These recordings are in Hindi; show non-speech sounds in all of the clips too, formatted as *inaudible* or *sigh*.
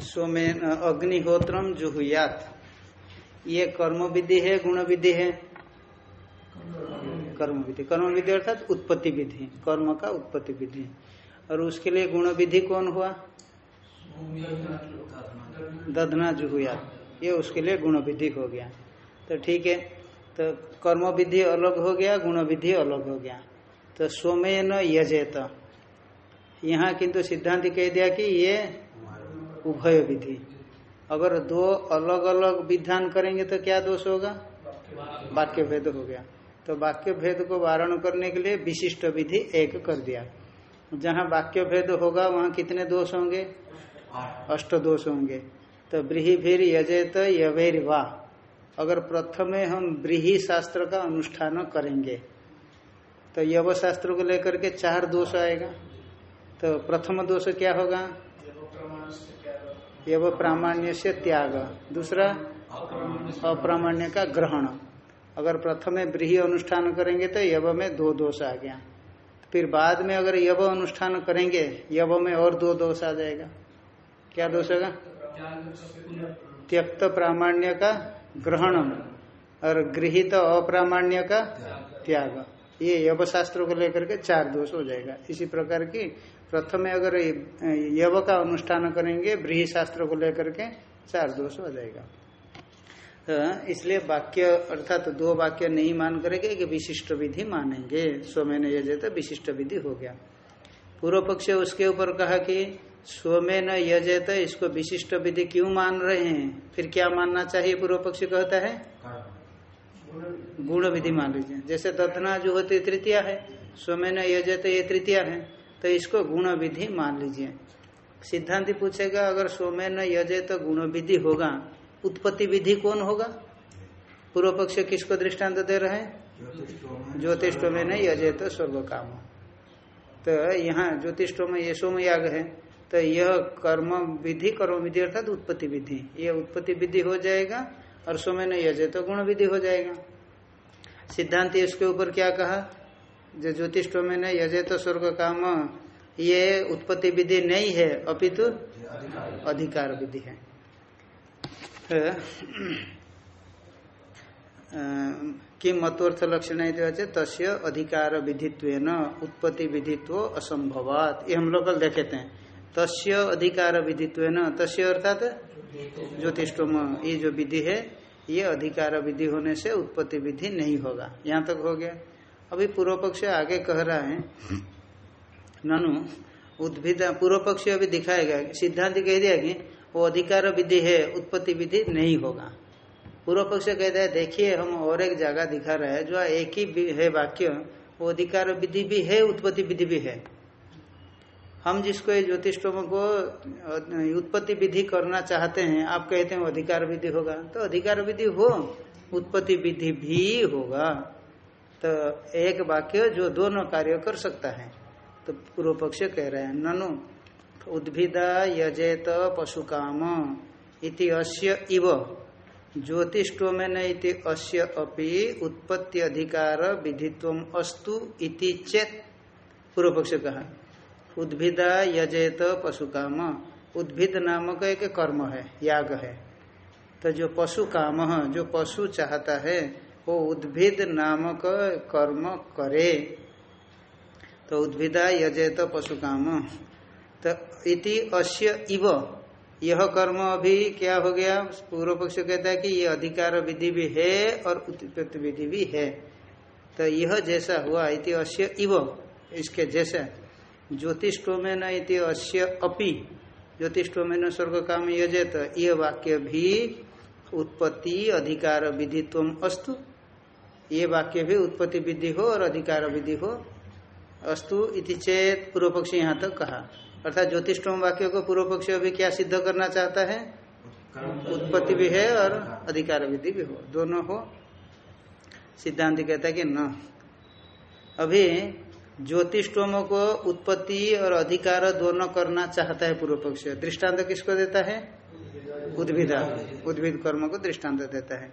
सोमेन, अग्निहोत्रम जुहुयात। ये कर्म विधि है गुण विधि है? कर्म विधि कर्म विधि अर्थात उत्पत्ति विधि कर्म का उत्पत्ति विधि और उसके लिए गुण विधि कौन हुआ? दधना जुहुयात। ये उसके लिए गुण विधि हो गया। तो ठीक है। तो कर्म विधि अलग हो गया गुण विधि अलग हो गया। तो सोमे न यजेत। यहाँ किंतु सिद्धांत कह दिया कि ये उभय विधि। अगर दो अलग अलग विधान करेंगे तो क्या दोष होगा? वाक्य भेद हो गया। तो वाक्य भेद को वारण करने के लिए विशिष्ट विधि एक कर दिया। जहाँ वाक्य भेद होगा, वहाँ कितने दोष होंगे? अष्ट दोष होंगे। तो ब्रीही भीर यजेत यवेर वाह अगर प्रथमे हम ब्रीही शास्त्र का अनुष्ठान करेंगे तो यव शास्त्र को लेकर के चार दोष आएगा। तो प्रथम दोष क्या होगा? यव प्रामाण्य से त्याग। दूसरा, अप्रामाण्य का ग्रहण। अगर प्रथमे ब्रीही अनुष्ठान करेंगे तो यव में दो दोष आ गया। फिर बाद में अगर यव अनुष्ठान करेंगे, यव में और दो दोष आ जाएगा। क्या दोष होगा? त्यक्त प्रामाण्य का ग्रहण और गृहित अप्रामाण्य का त्याग। ये यव शास्त्र को लेकर के चार दोष हो जाएगा। इसी प्रकार की प्रथम अगर यव का अनुष्ठान करेंगे ब्रीही शास्त्र को लेकर के चार दोष हो जाएगा। तो इसलिए वाक्य, अर्थात तो दो वाक्य नहीं मान करेंगे कि विशिष्ट विधि मानेंगे। सोमे मैंने यजे तो विशिष्ट विधि हो गया। पूर्व पक्ष उसके ऊपर कहा कि सोमे न यजे तो इसको विशिष्ट विधि क्यों मान रहे हैं? फिर क्या मानना चाहिए पूर्व पक्ष कहता है? गुण विधि मान लीजिए। जैसे दधना जो होती तृतीया है सोमे न यजे तो ये तृतीया है तो इसको गुण विधि मान लीजिए। सिद्धांति पूछेगा, अगर सोमे न यजे तो गुण विधि होगा, उत्पत्ति विधि कौन होगा? पूर्व पक्ष किसको दृष्टांत दे रहे हैं? ज्योतिषो में नहीं यजे तो स्वर्ग काम तो यहाँ ज्योतिषो में ये सोम याग है। तो यह कर्म विधि कर्म विधि अर्थात उत्पत्ति विधि। यह उत्पत्ति विधि हो जाएगा और सोमे न यजे तो गुण विधि हो जाएगा। सिद्धांत इसके ऊपर क्या कहा? जो ज्योतिष में यजे तो स्वर्ग काम, ये उत्पत्ति विधि नहीं है, अपितु अधिकार विधि है। कि मतवर्थ लक्षण तस्य अधिकार विधित्व न उत्पत्ति विधित्व असंभवात। ये हम लोग कल देखे थे तस्य अधिकार विधित्व तस्य अर्थात ज्योतिषोम ये जो विधि है, ये अधिकार विधि होने से उत्पत्ति विधि नहीं होगा। यहाँ तक हो गया। अभी पूर्व पक्ष आगे कह रहा है, ननु, उद्भिद पूर्व पक्ष अभी दिखाएगा सिद्धांत कह दिया कि वो अधिकार विधि है, उत्पत्ति विधि नहीं होगा। पूर्व पक्ष कहता है, देखिए, हम और एक जगह दिखा रहे हैं, जो एक ही है वाक्य, वो अधिकार विधि भी है, उत्पत्ति विधि भी है। हम जिसको ये ज्योतिषोम को उत्पत्ति विधि करना चाहते हैं, आप कहते हैं अधिकार विधि होगा। तो अधिकार विधि हो, उत्पत्ति विधि भी होगा। तो एक वाक्य जो दोनों कार्य कर सकता है। तो पूर्व पक्ष कह रहे हैं, ननु, उद्भिदा यजेत पशु काम इति अस्य इव। ज्योतिषोमेन इति अस्य अपि उत्पत्ति अधिकार विधित्व अस्तु इति चेत। पूर्व पक्ष कहा। उद्भिदा यजेत पशु काम उद्भिद नामक एक कर्म है, याग है। तो जो पशु काम, जो पशु चाहता है, वो उद्भिद नामक कर्म करे। तो उद्भिदा यजेत पशु काम तो इति अस्य इव। यह कर्म अभी क्या हो गया? पूर्व पक्ष कहता है कि ये अधिकार विधि भी है और उत्पत्ति विधि भी है। तो यह जैसा हुआ, इति अस्य इव। इसके जैसा ज्योतिषोमेन इति अस्य अपि। ज्योतिषोमेन स्वर्ग काम यजेत। यह वाक्य भी उत्पत्ति अधिकार विधित्व अस्तु। ये वाक्य भी उत्पत्ति विधि हो और अधिकार विधि हो अस्तु इति चेत पूर्व पक्ष यहाँ तक तो कहा। अर्थात ज्योतिषोम वाक्य को पूर्व पक्ष अभी क्या सिद्ध करना चाहता है? उत्पत्ति भी है और अधिकार विधि भी हो। दोनों हो। सिद्धांत कहता है कि न। अभी ज्योतिषोम को उत्पत्ति और अधिकार दोनों करना चाहता है पूर्व पक्ष। दृष्टांत किसको देता है? उद्भिदा। उद्भिद कर्म को दृष्टांत देता है।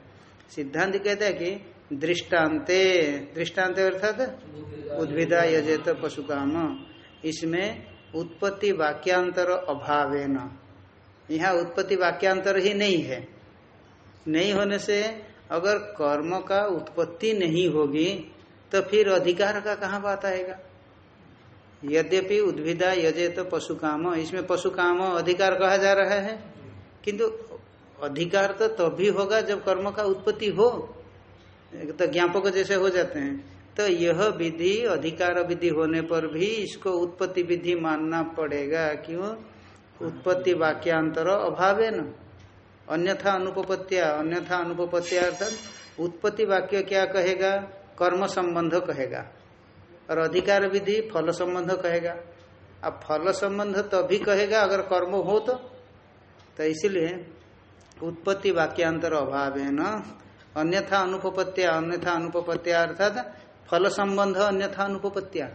सिद्धांत कहता है कि दृष्टान्ते दृष्टांत अर्थात उद्भिदा यजेत पशु काम इसमें उत्पत्ति वाक्यांतर अभाव न यहाँ उत्पत्ति वाक्यांतर ही नहीं है। नहीं होने से अगर कर्म का उत्पत्ति नहीं होगी तो फिर अधिकार का कहाँ बात आएगा? यद्यपि उद्भिदा यजे तो पशु काम इसमें पशु काम अधिकार कहा जा रहा है। किंतु अधिकार तो तभी तो होगा जब कर्म का उत्पत्ति हो। तो ज्ञापक जैसे हो जाते हैं। तो यह विधि, अधिकार विधि होने पर भी इसको उत्पत्ति विधि मानना पड़ेगा। क्यों? उत्पत्ति वाक्यांतर अभाव न अन्यथा अनुपत्या अन्यथा अनुपत्या अर्थात उत्पत्ति वाक्य क्या कहेगा? कर्म संबंध कहेगा। और अधिकार विधि फल संबंध कहेगा। अब फल संबंध तभी तो कहेगा, अगर कर्म हो तो। तो इसीलिए उत्पत्ति वाक्यांतर अभाव है न। अन्यथा अनुपत्या अन्यथा अनुपत्या अर्थात फल संबंध, अन्यथा अनुपत्या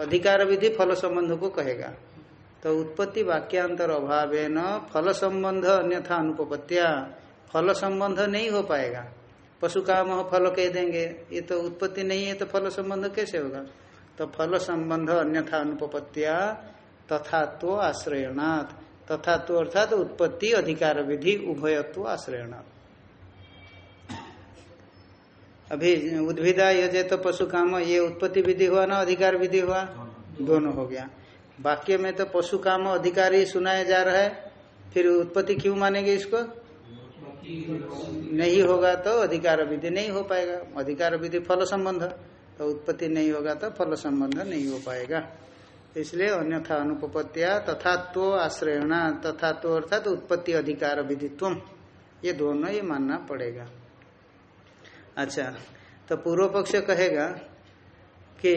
अधिकार विधि फल संबंध को कहेगा। तो उत्पत्ति वाक्यांतर अभाव न। फल संबंध, अन्यथा अनुपत्या फल संबंध नहीं हो पाएगा। पशु का काम फल कह देंगे, ये तो उत्पत्ति नहीं है तो फल संबंध कैसे होगा? तो फल संबंध अन्यथा अनुपत्या तथा तो आश्रयणात्। तथा तो अर्थात तो उत्पत्ति, अधिकार विधि, उभयत्व आश्रयणात्। अभी उद्भिदा यजे तो पशु काम, ये उत्पत्ति विधि हुआ ना, अधिकार विधि हुआ? दोनों हो गया। वाक्य में तो पशु काम अधिकार सुनाया जा रहा है, फिर उत्पत्ति क्यों मानेंगे इसको? नहीं होगा तो अधिकार विधि नहीं हो पाएगा। अधिकार विधि फल संबंध। तो उत्पत्ति नहीं होगा तो फल संबंध नहीं हो पाएगा। इसलिए अन्यथा अनुपत्या तथा तो आश्रयणा तथा तो अर्थात तो उत्पत्ति अधिकार विधित्व ये दोनों ही मानना पड़ेगा। अच्छा तो पूर्व पक्ष कहेगा कि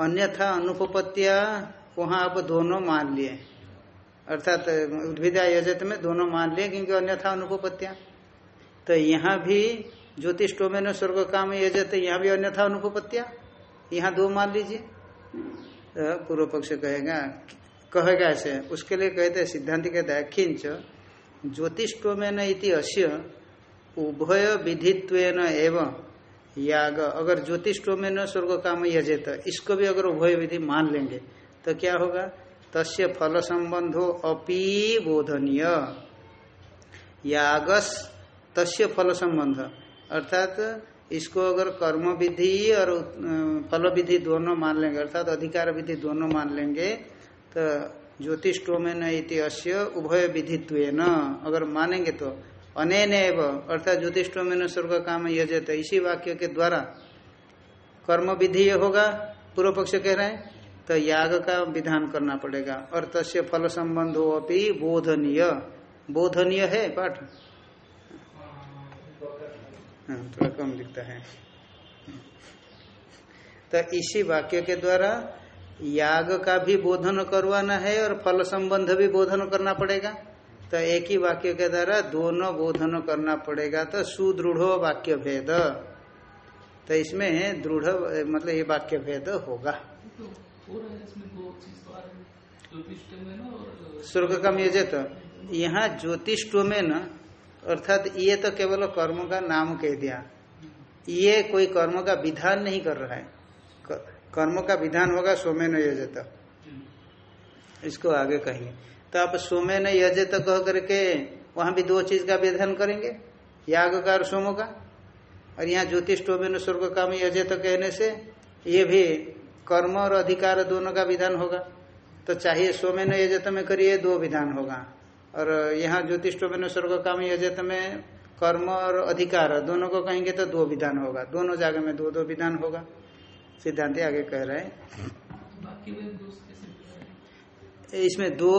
अन्यथा अनुपत्या वहाँ आप दोनों मान लिए। अर्थात उद्भिदा योजत में दोनों मान लिए क्योंकि अन्यथा अनुपत्या तो यहाँ भी ज्योतिष टोमेन स्वर्ग काम यजत यहाँ भी अन्यथा अनुपत्या यहाँ दो मान लीजिए। तो पूर्व पक्ष कहेगा कहेगा ऐसे। उसके लिए कहते हैं, सिद्धांत कहता है खिंच ज्योतिष टोमेन इति अश्य उभय विधित्व एवं याग। अगर ज्योतिष टोमेन स्वर्ग काम यजेत इसको भी अगर उभय विधि मान लेंगे तो क्या होगा? तस्य फल संबंधो अपि बोधनीय। यागस तस्य फल संबंध। अर्थात इसको अगर कर्म विधि और फल विधि दोनों मान लेंगे, अर्थात अधिकार विधि दोनों मान लेंगे तो ज्योतिष टोमेन अश्य उभय विधित्व अगर मानेंगे तो अनेन अर्थात ज्योतिष टोमेन स्वर्ग काम यजत। इसी वाक्य के द्वारा कर्म विधि होगा, पूर्व पक्ष कह रहे हैं तो याग का विधान करना पड़ेगा। और तस्य फल संबंधो अपनी बोधनीय। बोधनीय है पाठ? थोड़ा कम दिखता है। तो इसी वाक्य के द्वारा याग का भी बोधन करवाना है और फल संबंध भी बोधन करना पड़ेगा। तो एक ही वाक्य के द्वारा दोनों बोधन करना पड़ेगा। तो सुदृढ़ वाक्य भेद। तो इसमें दृढ़ मतलब ये वाक्य भेद होगा। स्वर्ग का मेजे तो यहाँ ज्योतिष में न अर्थात ये तो केवल कर्म का नाम कह दिया। ये कोई कर्म का विधान नहीं कर रहा है। कर्म का विधान होगा सोमे न यजत। इसको आगे कहेंगे। तो आप सोमे न यजत कह करके वहाँ भी दो चीज़ का विधान करेंगे। याग का और सोमो का। और यहाँ ज्योतिष टोमे न स्वर्ग काम यजत कहने से ये भी कर्म और अधिकार दोनों का विधान होगा। तो चाहिए सोमे न यजत में करिए दो विधान होगा। और यहाँ ज्योतिष में स्वर्ग काम यजत में कर्म और अधिकार दोनों को कहेंगे तो दो विधान होगा। दोनों जगह में दो दो विधान होगा। सिद्धांत आगे कह रहे हैं। इसमें दो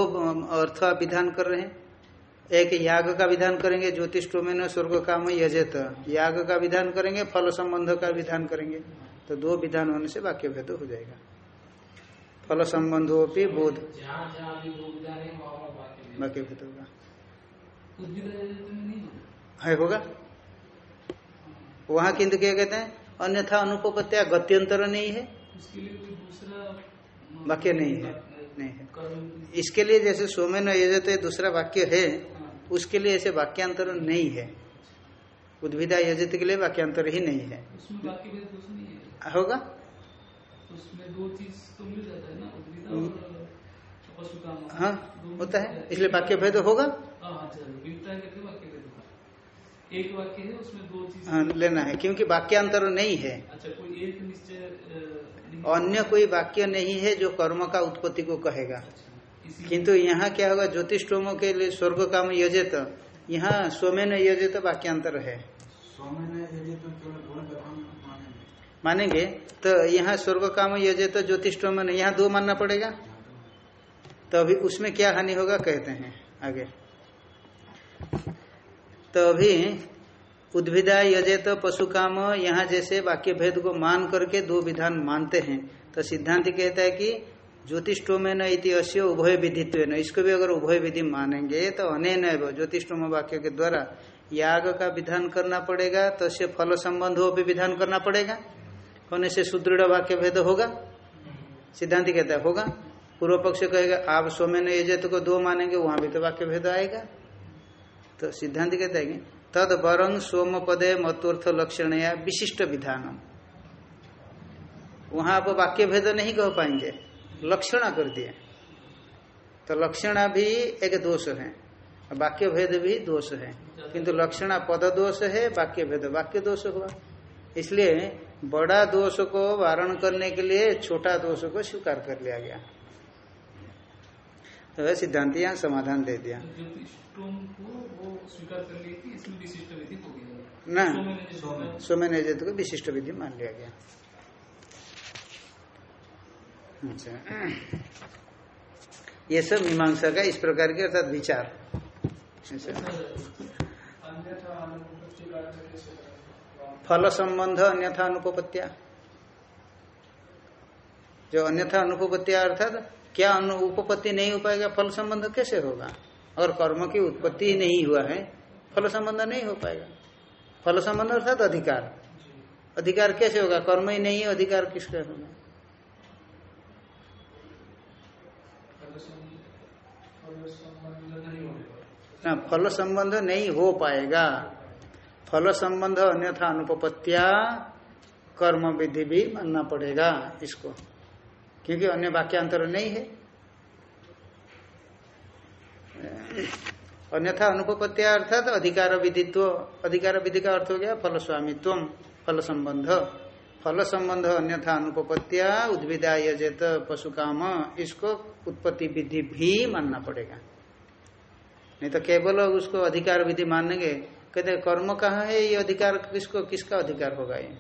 अर्थ विधान कर रहे हैं। एक याग का विधान करेंगे ज्योतिष में स्वर्ग काम यजत याग का विधान करेंगे फल संबंध का विधान करेंगे। तो दो विधान होने से वाक्य भेद हो जाएगा। फल संबंधों भी बोध बाकी भूत होगा है? होगा? वहाँ किंतु क्या कहते हैं? अन्यथा अनुपत्या गत्यंतर नहीं है। वाक्य नहीं है। नहीं है। इसके लिए जैसे सोमे न ये तो दूसरा वाक्य है उसके लिए ऐसे वाक्यांतर नहीं है। उद्भिदा यजित के लिए वाक्यांतर ही नहीं है। उसमें वाक्य भेद दोष नहीं है। होगा? उसमें दो चीज़ तो मिल जाता है ना उद्भिदा और पशु काम हाँ होता है? इसलिए वाक्य भेद होगा? हाँ हाँ वाक्य भेद होगा। एक वाक्य है उसमें दो चीज़ हाँ लेना है क्योंकि वाक्यांतर नहीं है। अच्छा कोई एक निश्चय अन्य कोई वाक्य नहीं है जो कर्म का उत्पत्ति को कहेगा। अच्छा, किंतु यहाँ क्या होगा? ज्योतिषोमो के लिए स्वर्ग काम यजेत। यहाँ सोमेन यजेत वाक्यांतर है। तो मानेंगे। तो यहाँ स्वर्ग काम यजेत ज्योतिष ज्योतिषोमन यहाँ दो मानना पड़ेगा? तो अभी उसमें क्या हानि होगा कहते हैं आगे। तो अभी उद्भिदा यजेत पशु काम यहाँ जैसे वाक्य भेद को मान करके दो विधान मानते हैं तो सिद्धांत कहता है कि ज्योतिषोम न अश्य उभय विधित्व न इसको भी अगर उभय विधि मानेंगे तो अनेन ज्योतिषोम वाक्य के द्वारा याग का विधान करना पड़ेगा तो से फल संबंध भी विधान करना पड़ेगा। होने से सुदृढ़ वाक्य भेद होगा? सिद्धांत कहता है, होगा। पूर्व पक्ष कहेगा, आप सोमेन यजत को दो मानेंगे, वहाँ भी तो वाक्य भेद आएगा। तो सिद्धांत कहता है तद वरंग सोम पदे मतुर्थ लक्षण या विशिष्ट विधानम। वहाँ आप वाक्य भेद नहीं कह पाएँगे, लक्षणा कर दिए। तो लक्षणा भी एक दोष है, वाक्य भेद भी दोष है। किंतु लक्षणा पद दोष है, वाक्य भेद वाक्य दोष हुआ। इसलिए बड़ा दोष को वारण करने के लिए छोटा दोष को स्वीकार कर लिया गया। तो सिद्धांत यहाँ समाधान दे दिया। ज्योतिषोम को वो स्वीकार कर ली थी इसमें विशिष्ट विधि ने। सोमेन को विशिष्ट मान लिया गया। अच्छा। ये सब मीमांसा का इस प्रकार के अर्थात विचार? फल संबंध अन्यथा अनुपत्या जो अन्यथा अनुपत्या अर्थात क्या अनु उपपत्ति नहीं हो पाएगा? फल संबंध कैसे होगा? अगर कर्म की उत्पत्ति नहीं हुआ है, फल संबंध नहीं हो पाएगा। फल संबंध अर्थात अधिकार। अधिकार कैसे होगा? कर्म ही नहीं है, अधिकार किसका होगा? फल संबंध नहीं हो पाएगा। फल संबंध अन्यथा अनुपत्या कर्म विधि भी मानना पड़ेगा इसको। क्योंकि अन्य वाक्यांतर नहीं है। अन्यथा अनुपत्या अर्थात अधिकार विधित्व, अधिकार विधि का अर्थ हो गया फल स्वामित्व फल संबंध फल संबंध अन्यथा अनुपत्या उद्भिदा यजेत पशु काम इसको उत्पत्ति विधि भी मानना पड़ेगा। नहीं तो केवल उसको अधिकार विधि मानेंगे, कहते कर्म कहाँ है, ये अधिकार किसको, किसका अधिकार होगा ये?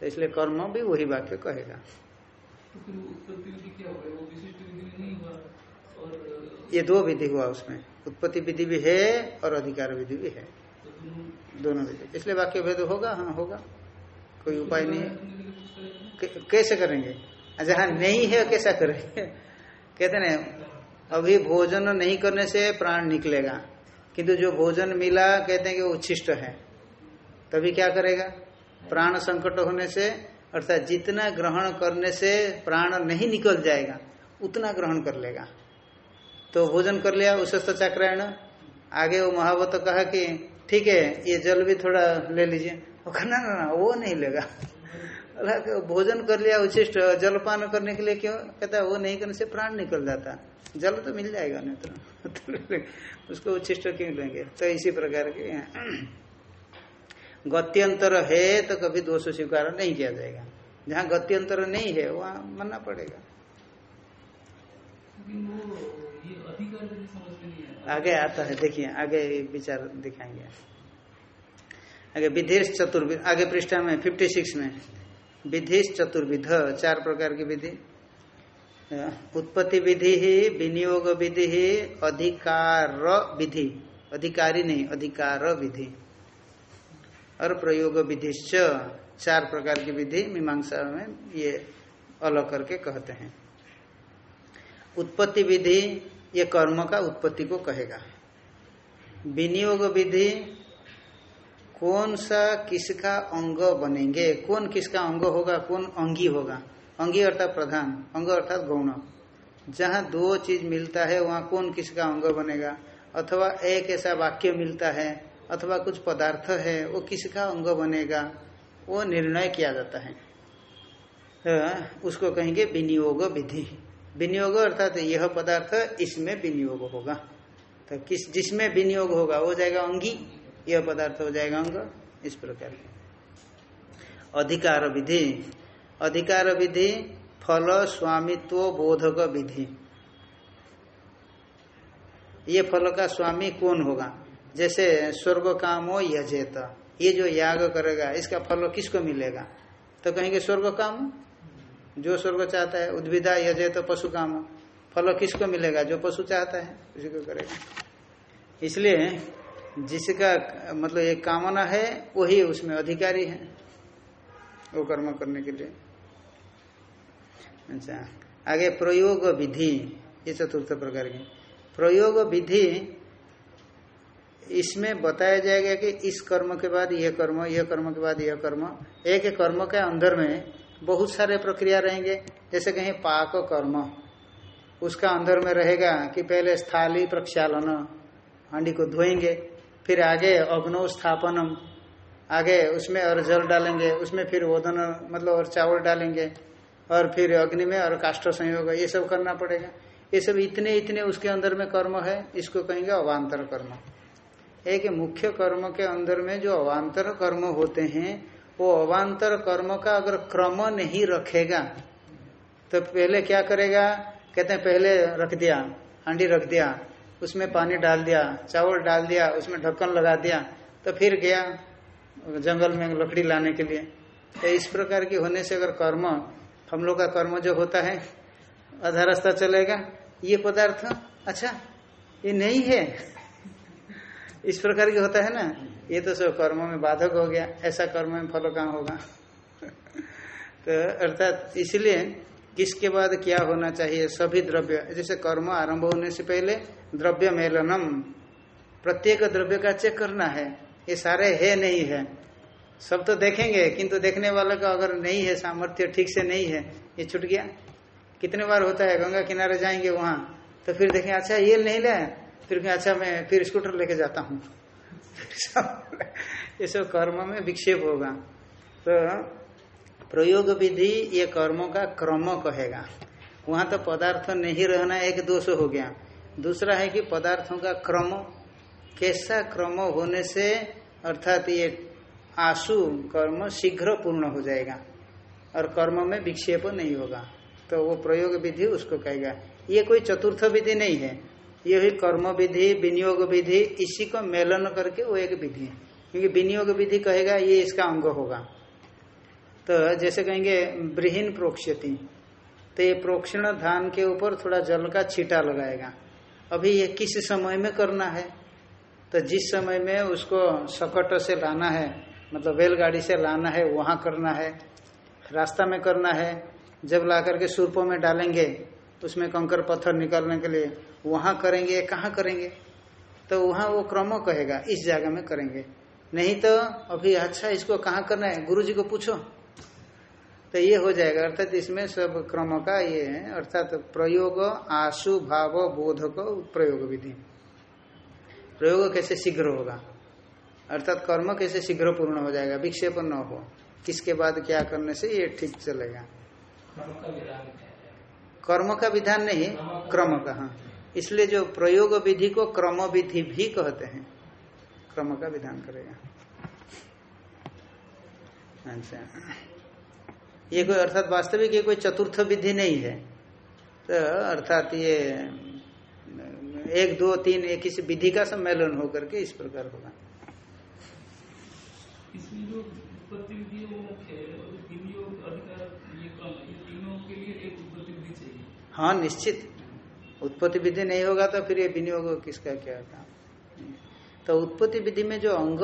तो इसलिए कर्म भी वही वाक्य कहेगा। ये दो विधि हुआ उसमें। उत्पत्ति विधि भी है और अधिकार विधि भी है। दोनों विधि। इसलिए वाक्य भेद होगा हाँ होगा। कोई उपाय नहीं कैसे करेंगे? अच्छा हाँ नहीं है, कैसा करेंगे कहते ना, अभी भोजन नहीं करने से प्राण निकलेगा। किंतु जो भोजन मिला, कहते हैं कि उच्छिष्ट है। तभी क्या करेगा? प्राण संकट होने से अर्थात जितना ग्रहण करने से प्राण नहीं निकल जाएगा उतना ग्रहण कर लेगा। तो भोजन कर लिया उस चक्रायण। आगे वो महावत कहा कि ठीक है ये जल भी थोड़ा ले लीजिए। वो कहा, ना ना वो नहीं लेगा। भोजन कर लिया उचिष्ट जलपान करने के लिए क्यों? कहता है वो नहीं करने से प्राण निकल जाता। जल तो मिल जाएगा नहीं तो *laughs* उसको उच्छिष्ट क्यों लेंगे? तो इसी प्रकार के गत्यंतर है तो कभी दोष स्वीकार नहीं किया जाएगा। जहाँ गत्यंतर नहीं है वहाँ मानना पड़ेगा। विधि आगे आता है देखिए आगे विचार दिखाएँगे। आगे विधेश चतुर्विध आगे पृष्ठा में फिफ्टी सिक्स में। विधेश चतुर्विध चार प्रकार की विधि। उत्पत्ति विधि ही विनियोग विधि ही अधिकार विधि। अधिकारी नहीं अधिकार विधि। और प्रयोग विधिश्च, चार प्रकार की विधि मीमांसा में ये अलग करके कहते हैं। उत्पत्ति विधि ये कर्म का उत्पत्ति को कहेगा। विनियोग विधि, कौन सा किसका अंग बनेंगे? कौन किसका अंग होगा? कौन अंगी होगा? अंगी अर्थात प्रधान, अंग अर्थात गौण। जहाँ दो चीज़ मिलता है, वहाँ कौन किसका अंग बनेगा? अथवा एक ऐसा वाक्य मिलता है अथवा कुछ पदार्थ है, वो किसका अंग बनेगा? वो निर्णय किया जाता है। तो उसको कहेंगे विनियोग विधि। विनियोग अर्थात यह पदार्थ इसमें विनियोग होगा। तो किस, जिसमें विनियोग होगा, वो जाएगा अंगी, यह पदार्थ हो जाएगा अंग, इस प्रकार। अधिकार विधि। अधिकार विधि, फल, स्वामित्व, बोधक विधि। ये फल का स्वामी कौन होगा? जैसे स्वर्ग कामो यजेत। ये जो याग करेगा, इसका फल किसको मिलेगा? तो कहेंगे स्वर्ग काम जो स्वर्ग चाहता है उद्भिदा यजेत, पशु काम फल किसको मिलेगा? जो पशु चाहता है, उसी को करेगा। इसलिए जिसका मतलब एक कामना है, वही उसमें अधिकारी है, वो कर्म करने के लिए। अच्छा आगे प्रयोग विधि, ये चतुर्थ प्रकार की। प्रयोग विधि इसमें बताया जाएगा कि इस कर्म के बाद यह कर्म यह कर्म के बाद यह कर्म। एक कर्म के अंदर में बहुत सारे प्रक्रिया रहेंगे। जैसे कहीं पाक कर्म। उसका अंदर में रहेगा कि पहले स्थाली प्रक्षालन, हांडी को धोएँगे, फिर आगे अग्नो स्थापनम, आगे उसमें और जल डालेंगे, उसमें फिर ओदन मतलब और चावल डालेंगे, और फिर अग्नि में और काष्ठ संयोग, ये सब करना पड़ेगा। ये सब इतने इतने उसके अंदर में कर्म है, इसको कहेंगे अवान्तर कर्म। एक मुख्य कर्म के अंदर में जो अवान्तर कर्म होते हैं, वो अवान्तर कर्म का अगर क्रम नहीं रखेगा तो पहले क्या करेगा? कहते हैं, पहले रख दिया, हांडी रख दिया, उसमें पानी डाल दिया, चावल डाल दिया, उसमें ढक्कन लगा दिया तो फिर गया जंगल में लकड़ी लाने के लिए। तो इस प्रकार की होने से अगर कर्म, हम लोग का कर्म जो होता है, आधा रास्ता चलेगा। ये पदार्थ अच्छा ये नहीं है। इस प्रकार की होता है ना, ये तो सब कर्म में बाधक हो गया, ऐसा कर्म में फल कहाँ होगा? *laughs* तो अर्थात इसलिए किसके बाद क्या होना चाहिए? सभी द्रव्य, जैसे कर्म आरंभ होने से पहले द्रव्य मेलनम। प्रत्येक द्रव्य का चेक करना है, ये सारे है नहीं है। सब तो देखेंगे, किंतु देखने वाले का अगर नहीं है, सामर्थ्य ठीक से नहीं है, ये छूट गया। कितने बार होता है, गंगा किनारे जाएँगे वहाँ तो फिर देखें अच्छा ये नहीं लाया फिर अच्छा मैं फिर स्कूटर लेके जाता हूँ। *laughs* ये सब कर्म में विक्षेप होगा। तो प्रयोग विधि ये कर्मों का क्रम कहेगा। वहाँ तो पदार्थ नहीं रहना एक दोष हो गया। दूसरा है कि पदार्थों का क्रम, कैसा क्रम होने से अर्थात ये आशु कर्म शीघ्र पूर्ण हो जाएगा और कर्म में विक्षेप नहीं होगा। तो वो प्रयोग विधि उसको कहेगा। ये कोई चतुर्थ विधि नहीं है। ये भी कर्म विधि, विनियोग विधि, इसी को मेलन करके वो एक विधि है। क्योंकि विनियोग विधि कहेगा, ये इसका अंग होगा। तो जैसे कहेंगे, ब्रिहीन प्रोक्षति तो ये प्रोक्षण धान के ऊपर थोड़ा जल का छीटा लगाएगा। अभी ये किस समय में करना है? तो जिस समय में उसको सकट से लाना है मतलब बैलगाड़ी से लाना है, वहाँ करना है, रास्ता में करना है, जब ला करके सुरपों में डालेंगे उसमें कंकर पत्थर निकालने के लिए वहाँ करेंगे, कहाँ करेंगे? तो वहाँ वो क्रम कहेगा, इस जगह में करेंगे। नहीं तो अभी अच्छा इसको कहाँ करना है? गुरु जी को पूछो। तो ये हो जाएगा, अर्थात इसमें सब क्रम का ये है, अर्थात प्रयोग, आशु, भाव, बोधक, प्रयोग विधि। प्रयोग कैसे शीघ्र होगा? अर्थात कर्म कैसे शीघ्र पूर्ण हो जाएगा? विक्षेप न हो। किसके बाद क्या करने से ये ठीक चलेगा। कर्म का विधान नहीं, क्रम का हाँ। इसलिए जो प्रयोग विधि को क्रम विधि भी कहते हैं, क्रम का विधान करेगा। अच्छा। ये कोई अर्थात वास्तविक, ये कोई चतुर्थ विधि नहीं है। तो अर्थात ये, एक, दो, तीन एक किसी विधि का सम्मेलन होकर के इस प्रकार होगा। इसमें जो उत्पत्ति विधि है वो मुख्य है और विनियोग अधिकार ये क्रम ये तीनों के लिए एक उत्पत्ति विधि चाहिए हाँ निश्चित। उत्पत्ति विधि नहीं होगा तो फिर ये विनियोग किसका क्या काम तो उत्पत्ति विधि में जो अंग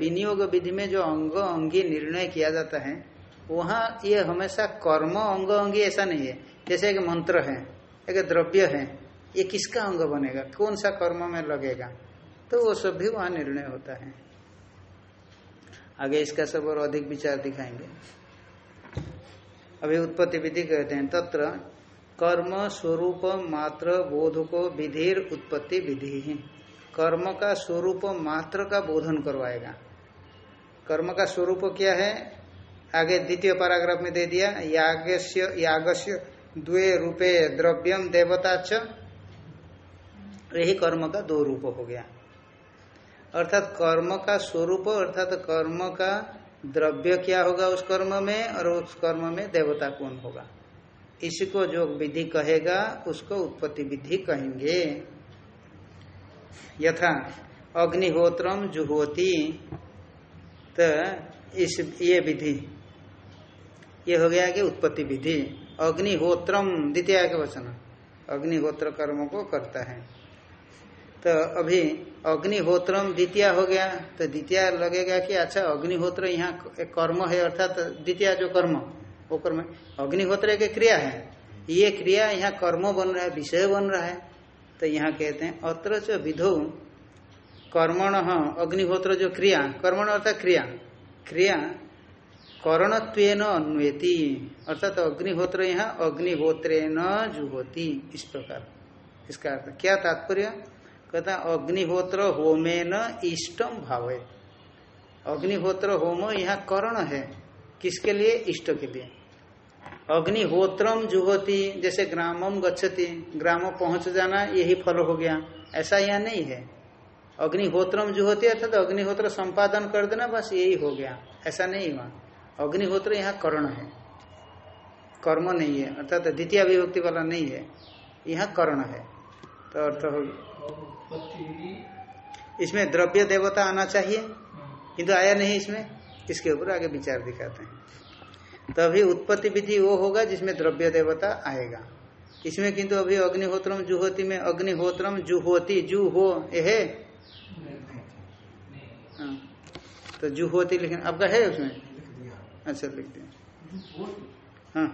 विनियोग विधि में जो अंग, अंगी निर्णय किया जाता है, वहाँ ये हमेशा कर्म, अंग, अंगी ऐसा नहीं है। जैसे एक मंत्र है, एक द्रव्य है, ये किसका अंग बनेगा? कौन सा कर्म में लगेगा? तो वो सब भी वहाँ निर्णय होता है। आगे इसका सब और अधिक विचार दिखाएँगे। अभी उत्पत्ति विधि कहते हैं, तत्र कर्म स्वरूप मात्र बोध को विधिर उत्पत्ति विधि। ही कर्म का स्वरूप मात्र का बोधन करवाएगा। कर्म का स्वरूप क्या है? आगे द्वितीय पैराग्राफ में दे दिया, यागस्य यागस्य, द्वे रूपे द्रव्यम देवता च। यही कर्म का दो रूप हो गया। अर्थात कर्म का स्वरूप, अर्थात कर्म का द्रव्य क्या होगा उस कर्म में, और उस कर्म में देवता कौन होगा? इसको जो विधि कहेगा, उसको उत्पत्ति विधि कहेंगे। यथा, अग्निहोत्रम जुहोती। तो इस, ये विधि। ये हो गया कि उत्पत्ति विधि। अग्निहोत्रम, द्वितीय के वचन। अग्निहोत्र कर्म को करता है। तो अभी अग्निहोत्रम द्वितीय हो गया। तो द्वितीय लगेगा कि अच्छा अग्निहोत्र यहाँ कर्म है, अर्थात तो द्वितीय जो कर्म। वो कर्म अग्निहोत्र एक क्रिया है। ये क्रिया यहाँ कर्म बन रहा है, विषय बन रहा है। तो यहाँ कहते हैं, अत्र विधो कर्मण अग्निहोत्र जो क्रिया, कर्मण अर्थात क्रिया। क्रिया करणत्वेन अन्वेति, अर्थात अग्निहोत्र यहाँ अग्निहोत्रेन जुहोती, इस प्रकार। इसका अर्थ, क्या तात्पर्य? कहता अग्निहोत्र होमेन इष्टम भाव। अग्निहोत्र होम यहाँ करण है। किसके लिए? इष्ट के लिए। अग्निहोत्रम जुहोती जैसे ग्रामम गच्छति ग्राम पहुँच जाना यही फल हो गया। ऐसा यहाँ नहीं है। अग्निहोत्रम जुहोती अर्थात तो अग्निहोत्र संपादन कर देना बस यही हो गया। ऐसा नहीं हुआ। अग्निहोत्र यहाँ कर्ण है। कर्म नहीं है। अर्थात तो द्वितीय विभक्ति वाला नहीं है। यहाँ कर्ण है। तो अर्थ हो इसमें द्रव्य देवता आना चाहिए। किंतु आया नहीं इसमें। इसके ऊपर आगे विचार दिखाते हैं। तो अभी उत्पत्ति विधि वो होगा जिसमें द्रव्य देवता आएगा। इसमें किंतु अभी अग्निहोत्रम जुहोती में अग्निहोत्रम जुहोती जू हो ये हाँ। तो जुहोती लिखना आपका है उसमें? अच्छा लिख दिया। हाँ।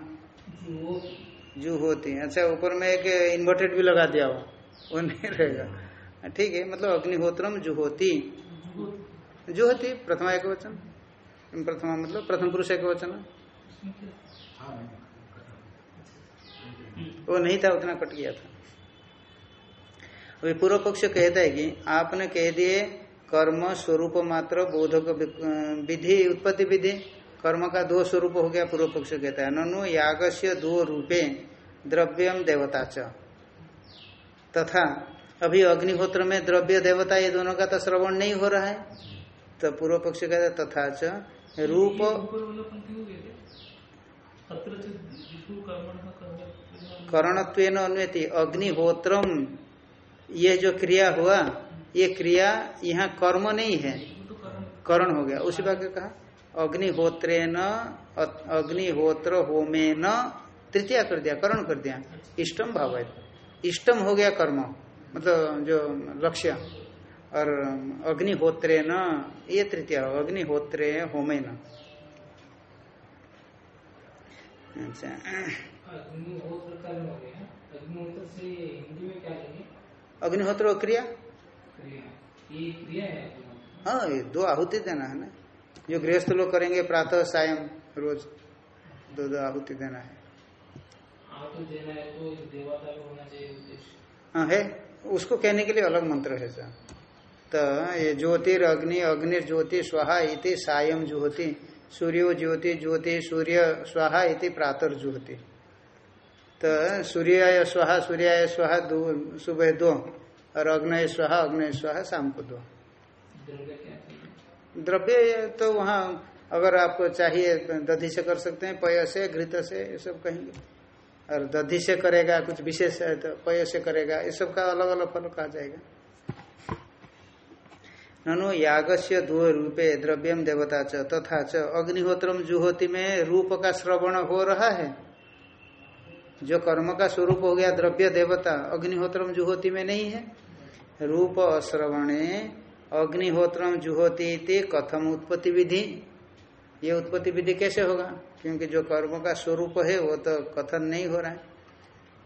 जुहोती अच्छा ऊपर में एक इन्वर्टेड भी लगा दिया हो वो नहीं रहेगा। ठीक है मतलब अग्निहोत्रम जुहोती। जुहोती प्रथमा एक वचन। प्रथमा मतलब प्रथम पुरुष एक वचन वो नहीं था, उतना कट गया था। अभी पूर्व पक्ष कहता है कि आपने कह दिए, कर्म स्वरूप मात्र, बोधक विधि, उत्पत्ति विधि, कर्म का दो स्वरूप हो गया, पूर्व पक्ष कहता है। ननु याग से दो रूपे, द्रव्यम देवता च। तथा अभी अग्निहोत्र में द्रव्य देवता, ये दोनों का तो श्रवण नहीं हो रहा है। तो पूर्व पक्ष कहता है तथा च। रूप। करणत्व अन्वति अग्निहोत्रम ये जो क्रिया हुआ ये क्रिया यहाँ कर्म नहीं है। करण। हो गया। उसी बात कहा? अग्निहोत्रे न अग्निहोत्र होमे न तृतीया कर दिया करण कर दिया। इष्टम भाव इष्टम हो गया कर्म मतलब जो लक्ष्य। और अग्निहोत्रे न, ये तृतीय, अग्निहोत्रे होमे न। अच्छा। अग्निहोत्र क्रिया? हाँ ये दो आहुति देना है ना। जो गृहस्थ लोग करेंगे प्रातः, सायं, रोज, दो दो आहुति देना है। हाँ है? उसको कहने के लिए अलग मंत्र है सर। तो ये ज्योतिर अग्नि अग्नि ज्योति स्वाहा इति सायं जुहोति सूर्यो ज्योति ज्योति, सूर्य, स्वाहा इति प्रातर जुहोति तो सूर्याय स्वाहा सूर्याय स्वाहा सुबह दो, और अग्नय स्वाहा अग्नय स्वाहा, शाम को दो। द्रव्य तो वहाँ, अगर आपको चाहिए, दधि से कर सकते हैं, पय से, घृत से, ये सब कहेंगे। और दधि से करेगा, कुछ विशेष है तो पय से करेगा, ये सब का अलग अलग फल कहा जाएगा। ननु यागस्य दो रूपे द्रव्यम देवता च तथा च अग्निहोत्रम जुहोती में रूप का श्रवण हो रहा है। जो कर्म का स्वरूप हो गया द्रव्य देवता अग्निहोत्रम जुहोती में नहीं है। रूप श्रवणे अग्निहोत्रम जुहोती कथम उत्पत्ति विधि। ये उत्पत्ति विधि कैसे होगा? क्योंकि जो कर्म का स्वरूप है, वो तो कथन नहीं हो रहा है।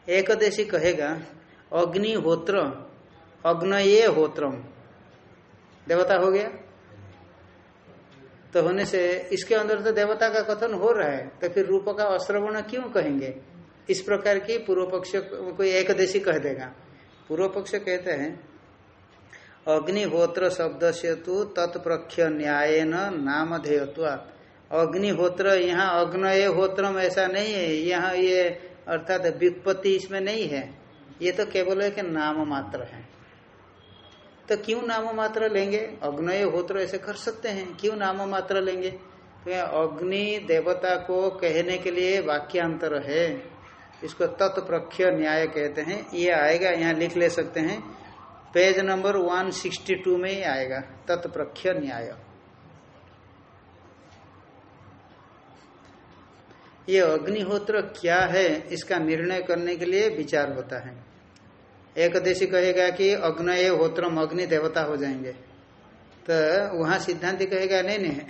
एकदेशी कहेगा, अग्निहोत्र, अग्नये होत्रम। देवता हो गया। तो होने से इसके अंदर तो देवता का कथन हो रहा है तो फिर रूप का अश्रवण क्यों कहेंगे? इस प्रकार की पूर्व पक्ष कोई एक देशी कह देगा। पूर्व पक्ष कहते हैं, अग्निहोत्र शब्द से तो तत्प्रख्य न्याय नामधेयत्वात् अग्निहोत्र, यहाँ अग्नय होत्रम ऐसा नहीं है, यहाँ ये अर्थात व्युत्पत्ति इसमें नहीं है। ये तो केवल एक नाम मात्र है। तो क्यों नाम मात्र लेंगे? अग्नय होत्र ऐसे कर सकते हैं। क्यों नाम मात्र लेंगे? तो अग्नि देवता को कहने के लिए वाक्यांतर है। इसको तत्प्रख्य न्याय कहते हैं। ये आएगा, यहाँ लिख ले सकते हैं। पेज नंबर 162 में ही आएगा। तत्प्रख्य न्याय। ये अग्निहोत्र क्या है? इसका निर्णय करने के लिए विचार होता है। एक देशी कहेगा कि अग्नय होत्रम, अग्नि देवता हो जाएँगे। तो वहाँ सिद्धांत कहेगा, नहीं नहीं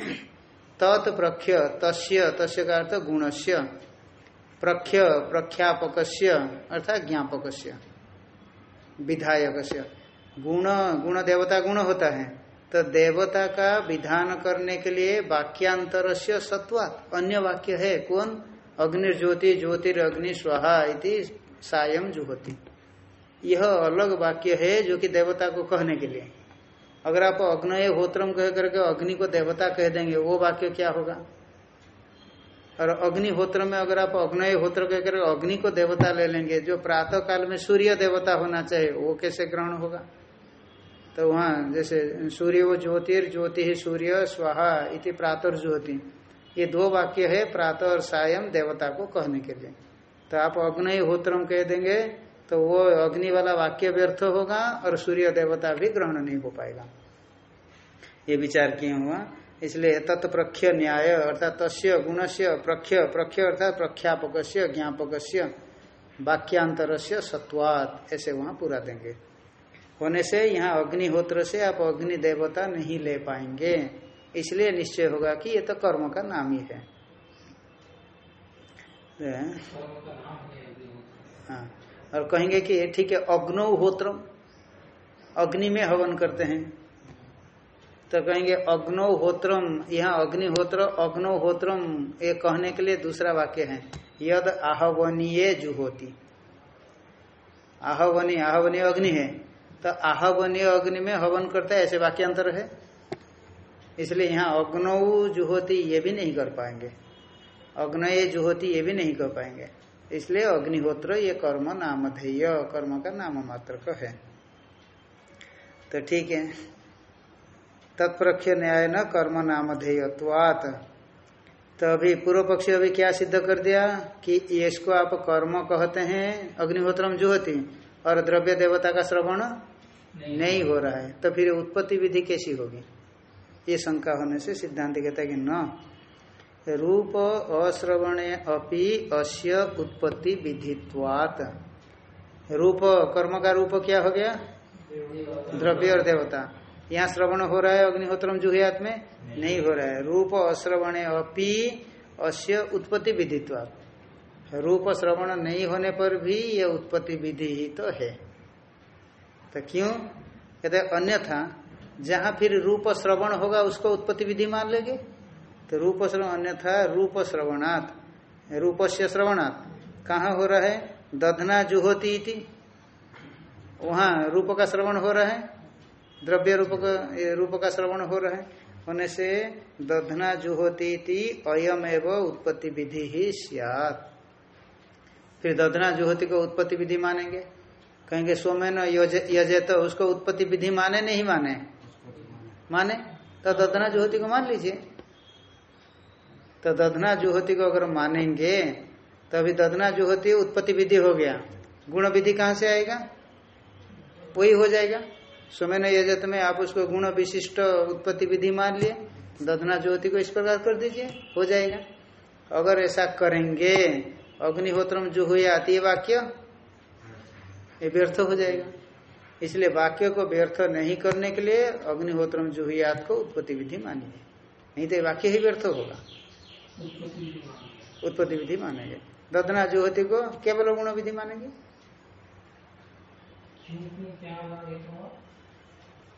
तत्प्रख्य तस्य तस्य का अर्थ गुणस्य, प्रख्य प्रख्यापक अर्थात ज्ञापक विधायक गुण गुण देवता गुण होता है। तो देवता का विधान करने के लिए वाक्यांतर से सत्वात, अन्य वाक्य है, कौन? अग्निर्ज्योति, ज्योतिर्ग्नि, स्वाहा इति सायम जुहोति। यह अलग वाक्य है जो कि देवता को कहने के लिए। अगर आप अग्नय होत्रम कह करके अग्नि को देवता कह देंगे, वो वाक्य क्या होगा? और अग्निहोत्र में अगर आप अग्नय होत्र कह कर अग्नि को देवता ले लेंगे, जो प्रातः काल में सूर्य देवता होना चाहिए, वो कैसे ग्रहण होगा? तो वहाँ जैसे सूर्य वो ज्योतिर, ज्योति ही सूर्य, स्वाहा इति प्रातर ज्योति। ये दो वाक्य है, प्रातः और सायम देवता को कहने के लिए। तो आप अग्नि होत्रम कह देंगे तो वो अग्नि वाला वाक्य व्यर्थ होगा और सूर्य देवता भी ग्रहण नहीं हो पाएगा। ये विचार किए हुआ। इसलिए तत्प्रख्य न्याय अर्थात तस्य गुणस्य प्रख्य प्रख्य अर्थात प्रख्यापक ज्ञापक वाक्यांतर से सत्वात ऐसे वहाँ पूरा देंगे। होने से यहाँ अग्निहोत्र से आप अग्नि देवता नहीं ले पाएँगे। इसलिए निश्चय होगा कि ये तो कर्म का नाम ही है। हाँ। और कहेंगे कि ठीक है, अग्नोहोत्रम, अग्नि में हवन करते हैं। तो कहेंगे, अग्नोहोत्रम, यहाँ अग्निहोत्र, अग्नोहोत्रम, ये कहने के लिए दूसरा वाक्य है। यद आहवनीय जुहोती। आहवनी, आहवनीय अग्नि है। तो आहवनीय अग्नि में हवन करता है, ऐसे वाक्यांतर है। इसलिए यहाँ अग्नौ जुहोती ये भी नहीं कर पाएँगे। अग्नय जुहोती ये भी नहीं कर पाएँगे। इसलिए अग्निहोत्र ये कर्म नामधेय कर्म का नाम मात्र का है। तो ठीक है। तत्प्रख्य न्याय न कर्म नामधेयत्वात तो अभी पूर्व पक्षी अभी क्या सिद्ध कर दिया कि इसको आप कर्म कहते हैं अग्निहोत्रम जुहती और द्रव्य देवता का श्रवण नहीं, नहीं हो रहा है। तो फिर उत्पत्ति विधि कैसी होगी? ये शंका होने से सिद्धांत कहता है कि न। रूप अश्रवणे अपि अस्य उत्पत्ति विधित्वात। रूप कर्म का रूप क्या हो गया? द्रव्य और देवता। यहाँ श्रवण हो रहा है अग्निहोत्रम जुहियात में? नहीं, नहीं हो रहा है। रूप अश्रवणे अपि अस्य उत्पत्ति विधित्वात। रूप श्रवण नहीं होने पर भी यह उत्पत्ति विधि ही तो है। तो क्यों? कहते अन्यथा जहाँ फिर रूप श्रवण होगा उसको उत्पत्ति विधि मान लेंगे? तो रूप श्रवण अन्यथा रूप श्रवणात्। रूप से श्रवणात्। कहाँ हो रहा? है दधना जुहोती वहाँ रूप का श्रवण हो रहा? है द्रव्य रूप का रूप का श्रवण हो रहा? है होने से दधना जुहोती थी अयम एवं उत्पत्ति विधि ही सियात। फिर दधना जुहोती को उत्पत्ति विधि मानेंगे? कहेंगे, सोमेन यजे तो उसको उत्पत्ति विधि माने, नहीं माने? माने? तो दधना जुहोती को मान लीजिए। तो दधना जुहोती को अगर मानेंगे तो अभी दधना जुहोती उत्पत्ति विधि हो गया। गुण विधि कहाँ से आएगा? वही हो जाएगा। सुमेन यजत में आप उसको गुण विशिष्ट उत्पत्ति विधि मान लिए, दधना ज्योति को इस प्रकार कर दीजिए, हो जाएगा। अगर ऐसा करेंगे, अग्निहोत्रम जो हुए आती है वाक्य, ये व्यर्थ हो जाएगा। इसलिए वाक्य को व्यर्थ नहीं करने के लिए अग्निहोत्रम जो हुई को उत्पत्ति विधि मानिए। नहीं तो वाक्य ही व्यर्थ होगा। उत्पत्ति विधि मानेंगे। दधना ज्योति को केवल गुण विधि मानेंगे?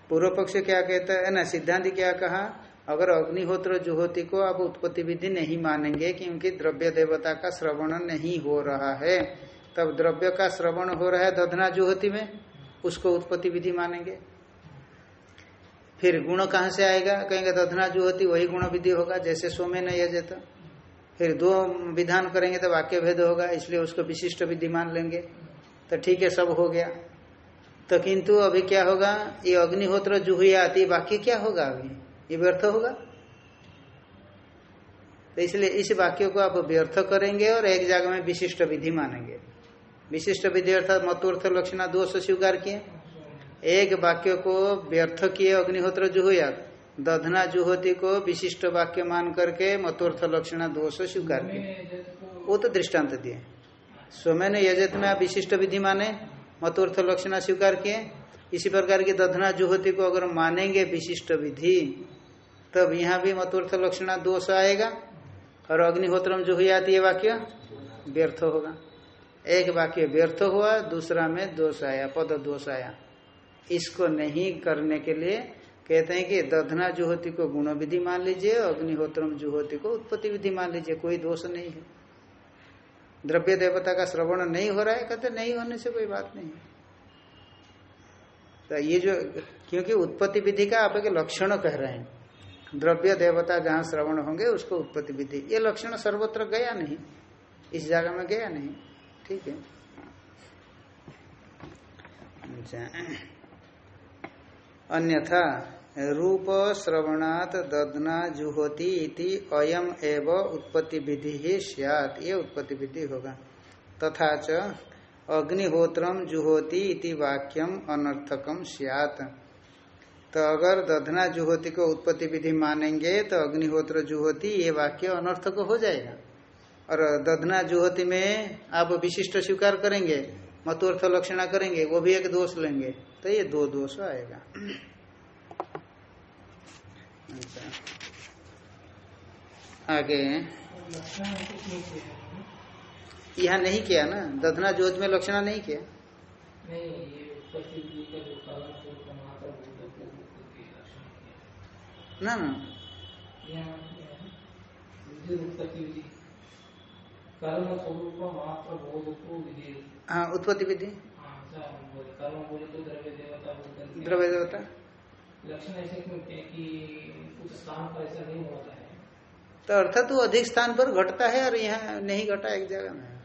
पूर्व पक्ष क्या कहता है? ना, सिद्धांत क्या कहा? अगर अग्निहोत्र जुहोती को आप उत्पत्ति विधि नहीं मानेंगे क्योंकि द्रव्य देवता का श्रवण नहीं हो रहा है। तब द्रव्य का श्रवण हो रहा है दधना जुहोती में? उसको उत्पत्ति विधि मानेंगे। फिर गुण कहाँ से आएगा? कहेंगे दधना जो होती वही गुण विधि होगा, जैसे सोमे न यजत फिर दो विधान करेंगे तो वाक्य भेद होगा, इसलिए उसको विशिष्ट विधि मान लेंगे। तो ठीक है, सब हो गया। तो किंतु अभी क्या होगा? ये अग्निहोत्र जुहुया आती वाक्य क्या होगा अभी? ये व्यर्थ होगा? तो इसलिए इस वाक्य को आप व्यर्थ करेंगे और एक जगह में विशिष्ट विधि मानेंगे। विशिष्ट विधि अर्थात मतुर्थ लक्षणा दोष स्वीकार किए। एक वाक्य को व्यर्थ किए अग्निहोत्र जुहुया दधना जुहोती को विशिष्ट वाक्य मान करके मतुर्थ लक्षण दोष स्वीकार किए। वो तो दृष्टांत दिए। स्वयं ने यजत में आप विशिष्ट विधि माने मतुर्थ लक्षण स्वीकार किए। इसी प्रकार की दधना जुहोती को अगर मानेंगे विशिष्ट विधि, तब यहाँ भी मतुर्थ लक्षणा दोष आएगा और अग्निहोत्रम जो हुई आती है वाक्य व्यर्थ होगा। एक वाक्य व्यर्थ हुआ, दूसरा में दोष आया, पद दोष आया। इसको नहीं करने के लिए कहते हैं कि दधना जुहोती को गुण विधि मान लीजिए, अग्निहोत्रम जुहोती को उत्पत्ति विधि मान लीजिए, कोई दोष नहीं है। द्रव्य देवता का श्रवण नहीं हो रहा है, कहते नहीं होने से कोई बात नहीं तो ये जो, क्योंकि उत्पत्ति विधि का आप एक लक्षण कह रहे हैं, द्रव्य देवता जहाँ श्रवण होंगे, उसको उत्पत्ति विधि ये लक्षण सर्वत्र गया नहीं, इस जगह में गया नहीं, ठीक है। अच्छा। अन्यथा रूप श्रवणात ददना जुहोती इति अयम एव उत्पत्ति विधि ही सियात। ये उत्पत्ति विधि होगा। तथा च अग्निहोत्रम जुहोती इति वाक्यम अनर्थकम सियात। तो अगर दधना जुहोती को उत्पत्ति विधि मानेंगे तो अग्निहोत्र जुहोती, ये वाक्य अनर्थक हो जाएगा। और दधना जुहोती में आप विशिष्ट स्वीकार करेंगे मतुर्थ लक्षणा करेंगे वो भी एक दोष लेंगे तो ये दो दोष आएगा। अच्छा। आगे। यहाँ नहीं किया ना? दधना जोत में लक्षणा नहीं किया? ना ना यहाँ क्या है? विधि उत्पत्ति विधि कर्म स्वरूप मात्र बोध हाँ उत्पत्ति विधि। हाँ, बोले कर्म बोले तो द्रव्य देवता द्रव्य देवता लक्षण ऐसे क्यों कि कुछ स्थान पर ऐसा नहीं होता है? तो अर्थात वो अधिक स्थान पर घटता है और यहाँ नहीं घटा एक जगह में।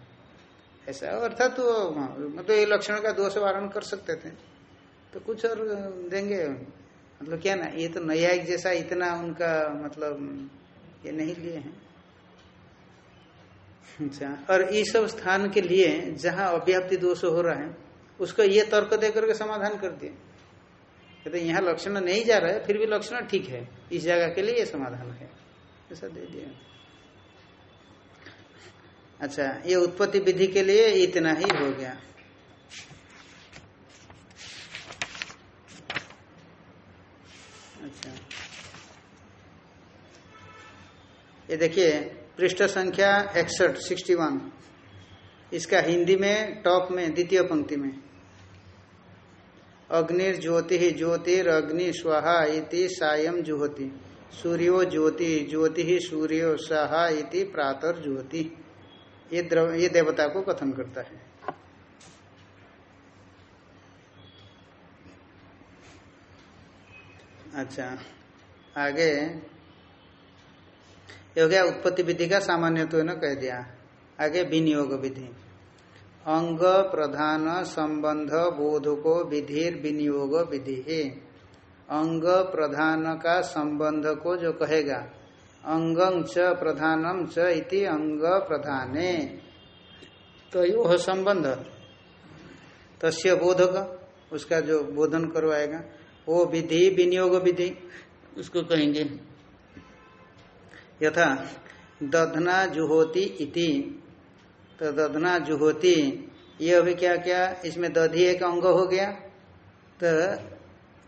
ऐसा अर्थात वो मतलब ये लक्षण का दोष वारण कर सकते थे। तो कुछ और देंगे। मतलब क्या ना ये तो न्यायिक जैसा इतना उनका मतलब ये नहीं लिए हैं। अच्छा। और ये सब स्थान के लिए जहाँ अव्याप्ति दोष हो रहा है, उसको ये तर्क दे करके समाधान कर दिए। कहते यहाँ लक्षण नहीं जा रहा है, फिर भी लक्षण ठीक है। इस जगह के लिए ये समाधान है। ऐसा दे दिया। अच्छा ये उत्पत्ति विधि के लिए इतना ही हो गया। अच्छा। ये देखिए पृष्ठ संख्या इकसठ, सिक्सटी वन। इसका हिंदी में, टॉप में, द्वितीय पंक्ति में। अग्निर ज्योति ज्योतिर अग्नि स्वाहा इति सायं जुहोति। सूर्यो ज्योति ज्योति सूर्यो स्वाहा इति प्रातर ज्योति। ये द्रव, ये देवता को कथन करता है। अच्छा आगे ये हो गया उत्पत्ति विधि का सामान्य तो न कह दिया। आगे विनियोग विधि। अंग प्रधान संबंध बोध को विधिर विनियोग विधि अंग प्रधान का संबंध को जो कहेगा, अंगं च प्रधानम च इति अंग प्रधाने। तो यो संबंध। तस्य बोधक, उसका जो बोधन करवाएगा, वो विधि विनियोग विधि। उसको कहेंगे यथा दधना जुहोती इति। तो दधना जुहोती, ये अभी क्या क्या? इसमें दधि एक अंग हो गया। तो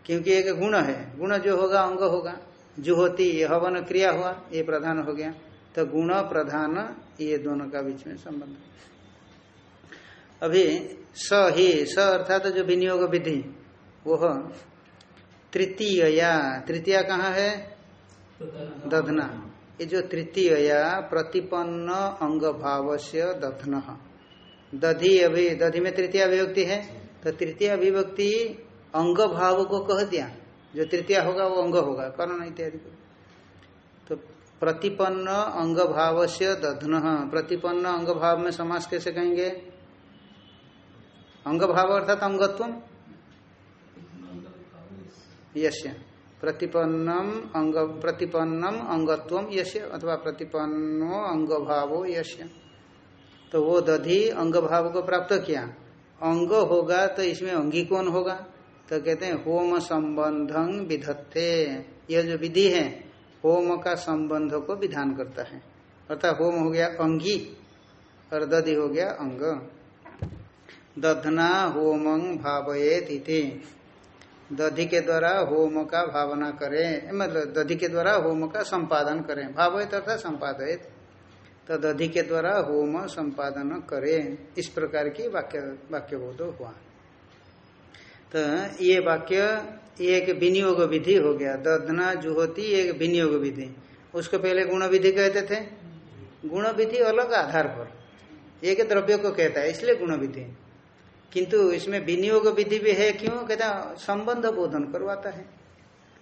क्योंकि एक गुण है, गुण जो होगा अंग होगा। जुहोती, ये हवन क्रिया हुआ, ये प्रधान हो गया। तो गुण, प्रधान, ये दोनों का बीच में संबंध। अभी स ही, स अर्थात जो विनियोग विधि वो तृतीय या तृतीया कहाँ है? दधना। ये जो तृतीय या प्रतिपन्न अंग भाव से दधन। दधि अभी, दधि में तृतीय अभिव्यक्ति है तो तृतीय अभिव्यक्ति अंग भाव को कह दिया। जो तृतीय होगा, वो अंग होगा, करण इत्यादि तो प्रतिपन्न अंग भाव से दधन, प्रतिपन्न अंग भाव में समास कैसे कहेंगे? अंग भाव अर्थात अंगत्व? यश्य। प्रतिपन्नम अंग, प्रतिपन्नम अंगत्व यश्य अथवा प्रतिपन्नो अंग भावो यश्य तो वो दधि अंग भाव को प्राप्त किया। अंग होगा तो इसमें अंगी कौन होगा? तो कहते हैं, होम संबंधं विधत्ते। यह जो विधि है, होम का संबंध को विधान करता है। अर्थात होम हो गया अंगी, और दधि हो गया अंग। दधना होमं भावयेत इति। दधि के द्वारा होम का भावना करें मतलब दधि के द्वारा होम का संपादन करें। भावयत अर्थात संपादित तो दधि के द्वारा होम संपादन करें। इस प्रकार की वाक्य वाक्य बोध हुआ। तो ये वाक्य एक विनियोग विधि हो गया। दधना जुहोती एक विनियोग विधि। उसको पहले गुण विधि कहते थे। गुण विधि अलग आधार पर। एक द्रव्य को कहता है, इसलिए गुण विधि। किंतु इसमें विनियोग विधि भी है, क्यों? कहता, संबंध बोधन करवाता है।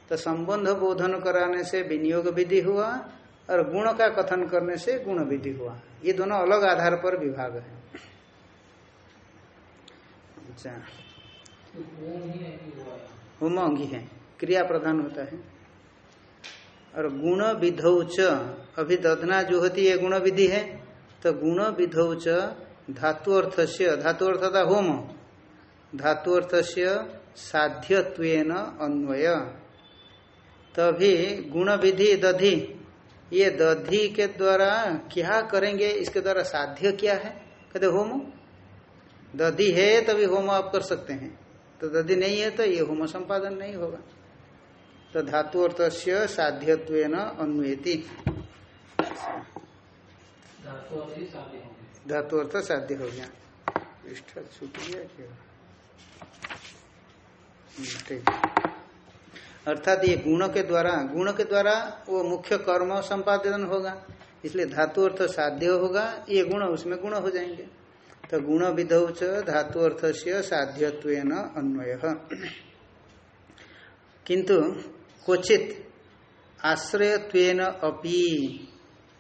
तो संबंध बोधन कराने से विनियोग विधि हुआ, और गुण का कथन करने से गुण विधि हुआ। ये दोनों अलग आधार पर विभाग है। अच्छा। गुण ही क्रिया प्रधान होता है। और गुण विधौ अभी दधना जो होती है, गुण विधि है तो गुण विधौ धातु अर्थ से धातु अर्थ था होम। धातु अर्थ से साध्यत्वेन अन्वय। तभी गुण विधि दधि। ये दधि के द्वारा क्या करेंगे? इसके द्वारा साध्य क्या है? कहते होम। दधि है, तभी होम आप कर सकते हैं। तो दधि नहीं है तो ये होम संपादन नहीं होगा। तो धातु अर्थ से साध्यत्व अन्वेति धातु धातु अर्थ साध्य हो गया। छूट गया अर्थात ये गुण के द्वारा, गुण के द्वारा वो मुख्य कर्म संपादन होगा। इसलिए धातु अर्थ साध्य होगा, ये गुण उसमें गुण हो जाएँगे। तो गुण विधौ च धातु अर्थ से साध्यत्व अन्वय। किंतु क्वचित आश्रयत्वेन अपि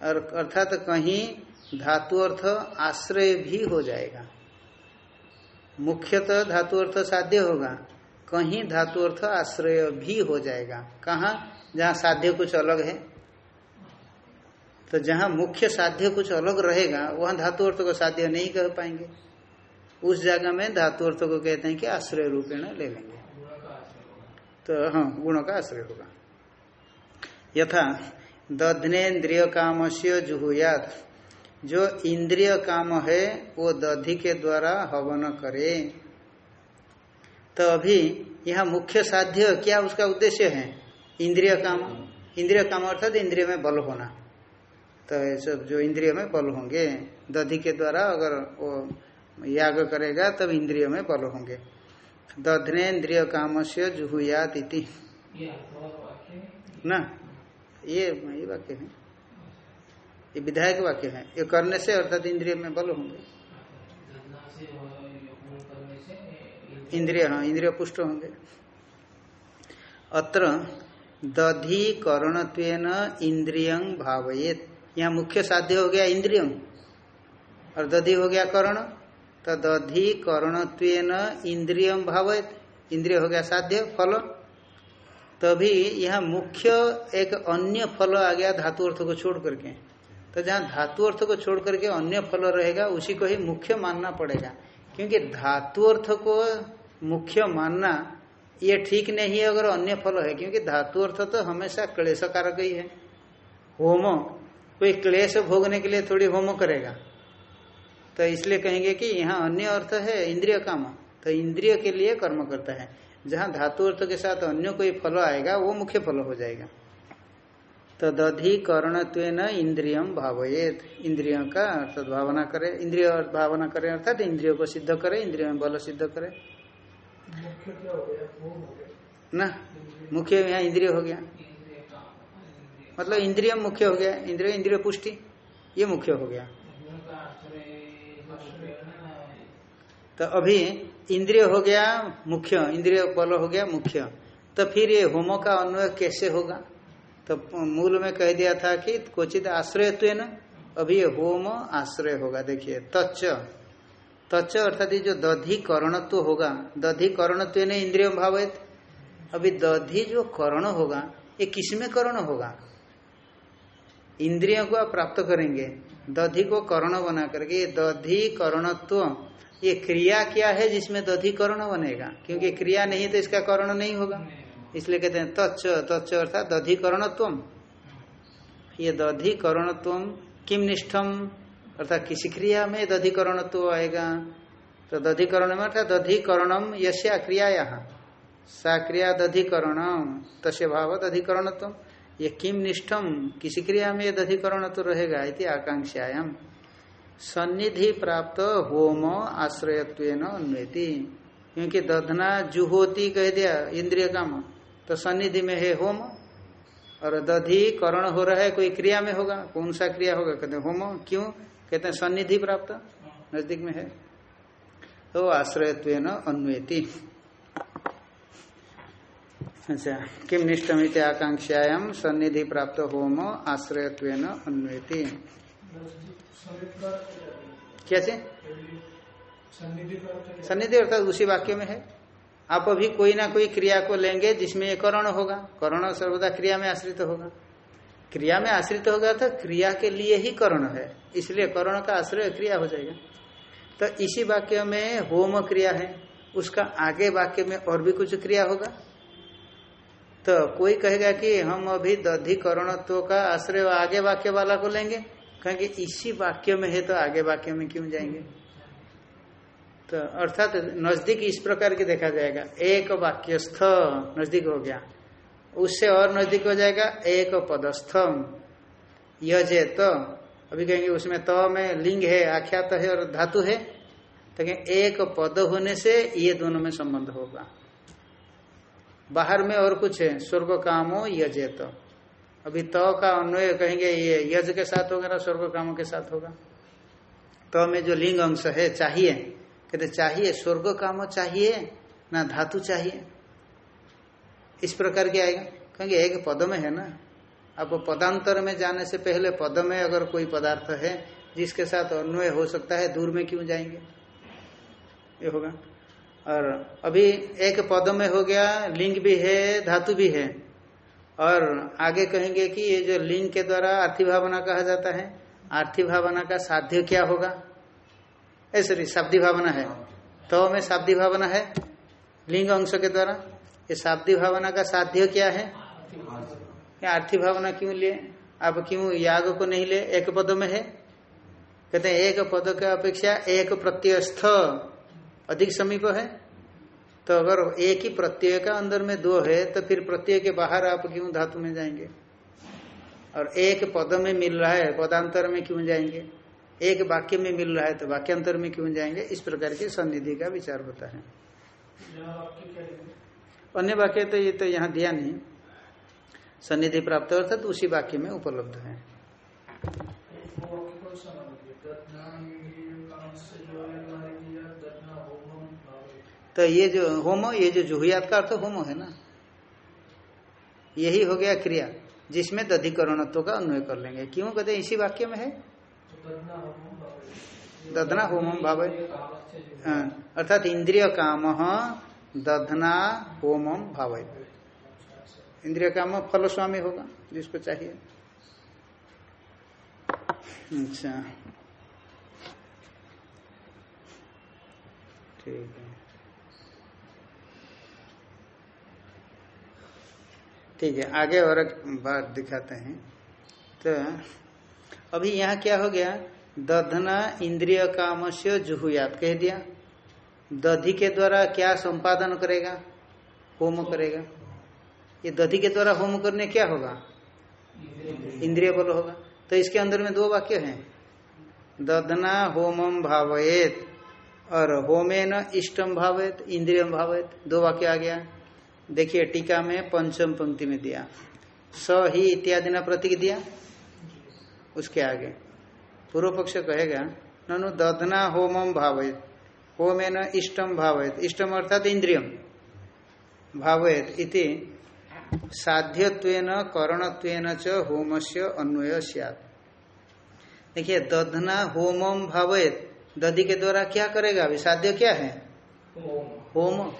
अर्थात कहीं धातु अर्थ आश्रय भी हो जाएगा। मुख्यतः धातु अर्थ साध्य होगा। कहीं धातु अर्थ आश्रय भी हो जाएगा। कहा? जहाँ साध्य कुछ अलग है। तो जहाँ मुख्य साध्य कुछ अलग रहेगा, वहाँ धातु अर्थ को साध्य नहीं कह पाएँगे। उस जगह में धातु अर्थ को कहते हैं कि आश्रय रूपेण ले लेंगे। तो हाँ गुणों का आश्रय होगा। यथा दधनेन्द्रिय काम से जुहुयात। जो इंद्रिय काम है वो दधि के द्वारा हवन करे। तो अभी यह मुख्य साध्य क्या उसका उद्देश्य है? इंद्रिय काम। इंद्रिय काम अर्थात इंद्रिय में बल होना। तो ये सब जो इंद्रिय में बल होंगे दधि के द्वारा अगर वो याग करेगा तब इंद्रिय में बल होंगे। दधने इंद्रिय काम से जुहुयात इति ना ये ये वाक्य है। ये विधायक वाक्य है। ये करने से अर्थात इंद्रिय में बल होंगे। इंद्रिय हाँ इंद्रिय पुष्ट होंगे। अत्र दधि करणत्वेन इंद्रियं भावयेत। यहाँ मुख्य साध्य हो गया इंद्रियम और दधि हो गया करण। तो दधि करणत्वेन इंद्रियम भावयत। इंद्रिय हो गया साध्य, फल। तभी यहाँ मुख्य एक अन्य फल आ गया धातु अर्थ को छोड़ करके। तो जहाँ धातु अर्थ को छोड़ करके अन्य फल रहेगा, उसी को ही मुख्य मानना पड़ेगा। क्योंकि धातु अर्थ को मुख्य मानना, ये ठीक नहीं है अगर अन्य फल है, क्योंकि धातु अर्थ तो हमेशा क्लेश कारक ही है। होम, कोई क्लेश भोगने के लिए थोड़ी होम करेगा। तो इसलिए कहेंगे कि यहाँ अन्य अर्थ है, इंद्रिय काम। तो इंद्रिय के लिए कर्म करता है। जहाँ धातु अर्थ के साथ अन्य कोई फल आएगा, वो मुख्य फल हो जाएगा। तो दधि इंद्रियम भावयेत। इंद्रियों का अर्थात भावना करे, इंद्रिय भावना करे अर्थात इंद्रियों को सिद्ध करे, इंद्रियों में बल सिद्ध करे। ना, मुख्य यहाँ इंद्रिय हो गया। मतलब इंद्रिय मुख्य हो गया, इंद्रिय इंद्रिय पुष्टि, ये मुख्य हो गया। तो अभी इंद्रिय हो गया मुख्य, इंद्रिय बल हो गया मुख्य। तो फिर ये होमो का अन्वय कैसे होगा? तो मूल में कह दिया था कि क्वचित आश्रय न अभी होम आश्रय होगा। देखिए तच तच्च अर्थात ये जो दधि करणत्व होगा दधि करणत्व ने इंद्रिय भाव अभी दधि जो करण होगा, ये किसमें करण होगा? इंद्रियों को आप प्राप्त करेंगे। दधि को करण बना करके ये दधि करणत्व ये क्रिया क्या है जिसमें दधि करण बनेगा? क्योंकि क्रिया नहीं तो इसका करण नहीं होगा। इसलिए कहते हैं तच्च तच्च अर्थात दधि करणत्व ये दधि करणत्व किम निष्ठम? अर्थात किसी क्रिया में दधिकरणत्व आएगा। तो दधिकरण में अर्थात दधिकरणम यश्या क्रिया यहाँ सा क्रिया दधिकरणम, तस्य भाव दधिकरणत्व ये किम निष्ठम? किसी क्रिया में दधिकरण तो रहेगा इति आकांक्षायाम। सन्निधि प्राप्त होम आश्रयत्व अन्वेति। क्योंकि दधना जुहोती कह दिया इंद्रिय काम तो सन्निधि में है होम और दधि करण हो रहा है कोई क्रिया में होगा कौन सा क्रिया होगा? कहते हैं होम। क्यों? कहते हैं सन्निधि प्राप्त नज़दीक में है। तो आश्रयत्व अन्वेति। अच्छा किम निष्ठमित आकांक्षायाम सन्निधि प्राप्त होम आश्रयत्व अन्वेति। कैसे सन्निधि अर्थात उसी वाक्य में है। आप अभी कोई ना कोई क्रिया को लेंगे जिसमें ये करण होगा। करण सर्वदा क्रिया में आश्रित होगा। क्रिया में आश्रित होगा तो क्रिया के लिए ही करण है। इसलिए करण का आश्रय क्रिया हो जाएगा। तो इसी वाक्य में होम क्रिया है। उसका आगे वाक्य में और भी कुछ क्रिया होगा। तो कोई कहेगा कि हम अभी दधिकरणत्व का आश्रय आगे वाक्य वाला को लेंगे। कहेंगे इसी वाक्य में है तो आगे वाक्य में क्यों जाएँगे? तो अर्थात नज़दीक इस प्रकार के देखा जाएगा। एक वाक्यस्थ नज़दीक हो गया। उससे और नज़दीक हो जाएगा, एक पदस्थम। यजे तो। अभी कहेंगे उसमें त तो में लिंग है, आख्यात है और धातु है। तो कहें एक पद होने से ये दोनों में संबंध होगा। बाहर में और कुछ है, स्वर्ग कामो यजेत अभी त। तो का अन्वय कहेंगे, ये यज के साथ होगा ना, स्वर्ग कामों के साथ होगा। तो में जो लिंग अंश है, चाहिए। कहते, चाहिए, स्वर्ग काम चाहिए, ना धातु चाहिए। इस प्रकार के आएगा। कहेंगे, एक पद में है ना? आपको पदांतर में जाने से पहले पद में अगर कोई पदार्थ है, जिसके साथ अन्वय हो सकता है, दूर में क्यों जाएँगे? ये होगा। और अभी एक पद में हो गया, लिंग भी है, धातु भी है। और आगे कहेंगे कि ये जो लिंग के द्वारा आर्थिक भावना कहा जाता है, आर्थिक भावना का साध्य क्या होगा? ऐसे शाब्दी भावना है। तो में शाब्दी भावना है, लिंग अंश के द्वारा। ये शाब्दी भावना का साध्य क्या है? आर्थिक भावना क्यों लिए? आप क्यों याग को नहीं ले एक पद में है। कहते हैं, एक पद के अपेक्षा एक प्रत्ययस्थ। अधिक समीप है। तो अगर एक ही प्रत्यय का अंदर में दो है तो फिर प्रत्यय के बाहर आप क्यों धातु में जाएँगे? और एक पद में मिल रहा है, पदांतर में क्यों जाएँगे? एक वाक्य में मिल रहा है तो वाक्यांतर में क्यों जाएँगे? इस प्रकार की सन्निधि का विचार होता है। अन्य वाक्य तो ये तो यहाँ दिया नहीं। सन्निधि प्राप्त अर्थात तो उसी वाक्य में उपलब्ध है। तो ये जो होमो, ये जो जुहुयात का अर्थ होमो है ना? यही हो गया क्रिया, जिसमें दधिकरणत्व का अन्वय कर लेंगे। क्यों? कहते इसी वाक्य में है। दधना होम भाव हाँ, अर्थात इंद्रिय काम दधना होम भाव इंद्रिय काम फल स्वामी होगा जिसको चाहिए। अच्छा। ठीक है। ठीक है आगे और बात दिखाते हैं। तो अभी यहाँ क्या हो गया? दधना इंद्रिय काम से जुहुयात कह दिया। दधि के द्वारा क्या संपादन करेगा? होम करेगा। ये दधि के द्वारा होम करने क्या होगा? इंद्रिय बल होगा। तो इसके अंदर में दो वाक्य हैं। दधना होमम भावयत, और होमे न इष्टम भावित इंद्रियम भावित दो वाक्य आ गया। देखिए, टीका में पंचम पंक्ति में दिया। स ही इत्यादि न प्रतीक दिया। उसके आगे। पूर्व पक्ष कहेगा, ननु दधना होमम भावित होमे न इष्टम भावित इष्टम अर्थात इंद्रियम भावेत इति साध्यत्वेन, करणत्वेन च होम से अन्वय सियात। देखिए, दधना होमम भावेत दधि के द्वारा क्या करेगा? अभी साध्य क्या है? होम।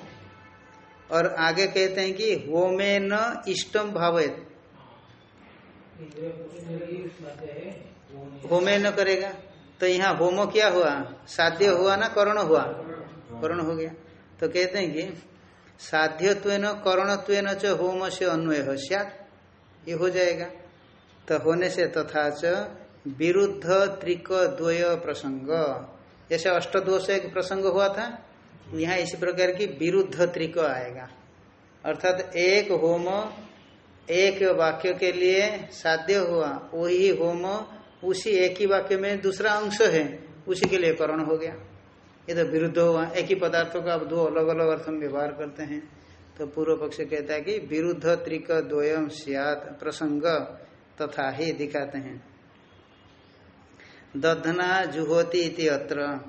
और आगे कहते हैं कि होमे न इष्टम भावेत इंद्रिय इंद्रिय की साध्य है ओम होमे न करेगा। तो यहाँ होमो क्या हुआ? साध्य हुआ ना करण हुआ? करण हो गया। तो कहते हैं कि साध्यत्व करणत्व च होम से अन्वय सत ये हो जाएगा। तो होने से तथा च विरुद्ध त्रिक द्वय प्रसंग। जैसे अष्टदोष एक प्रसंग हुआ था, यहाँ इसी प्रकार की विरुद्ध त्रिक आएगा। अर्थात एक होम एक वाक्य के लिए साध्य हुआ वही होम उसी एक ही वाक्य में दूसरा अंश है, उसी के लिए करण हो गया। ये तो विरुद्ध हुआ, एक ही पदार्थों का अब दो अलग अलग अर्थ में व्यवहार करते हैं। तो पूर्व पक्ष कहता है कि विरुद्ध त्रिक द्वयम सियात प्रसंग तथा ही दिखाते हैं। दधना जुहोति अत्र,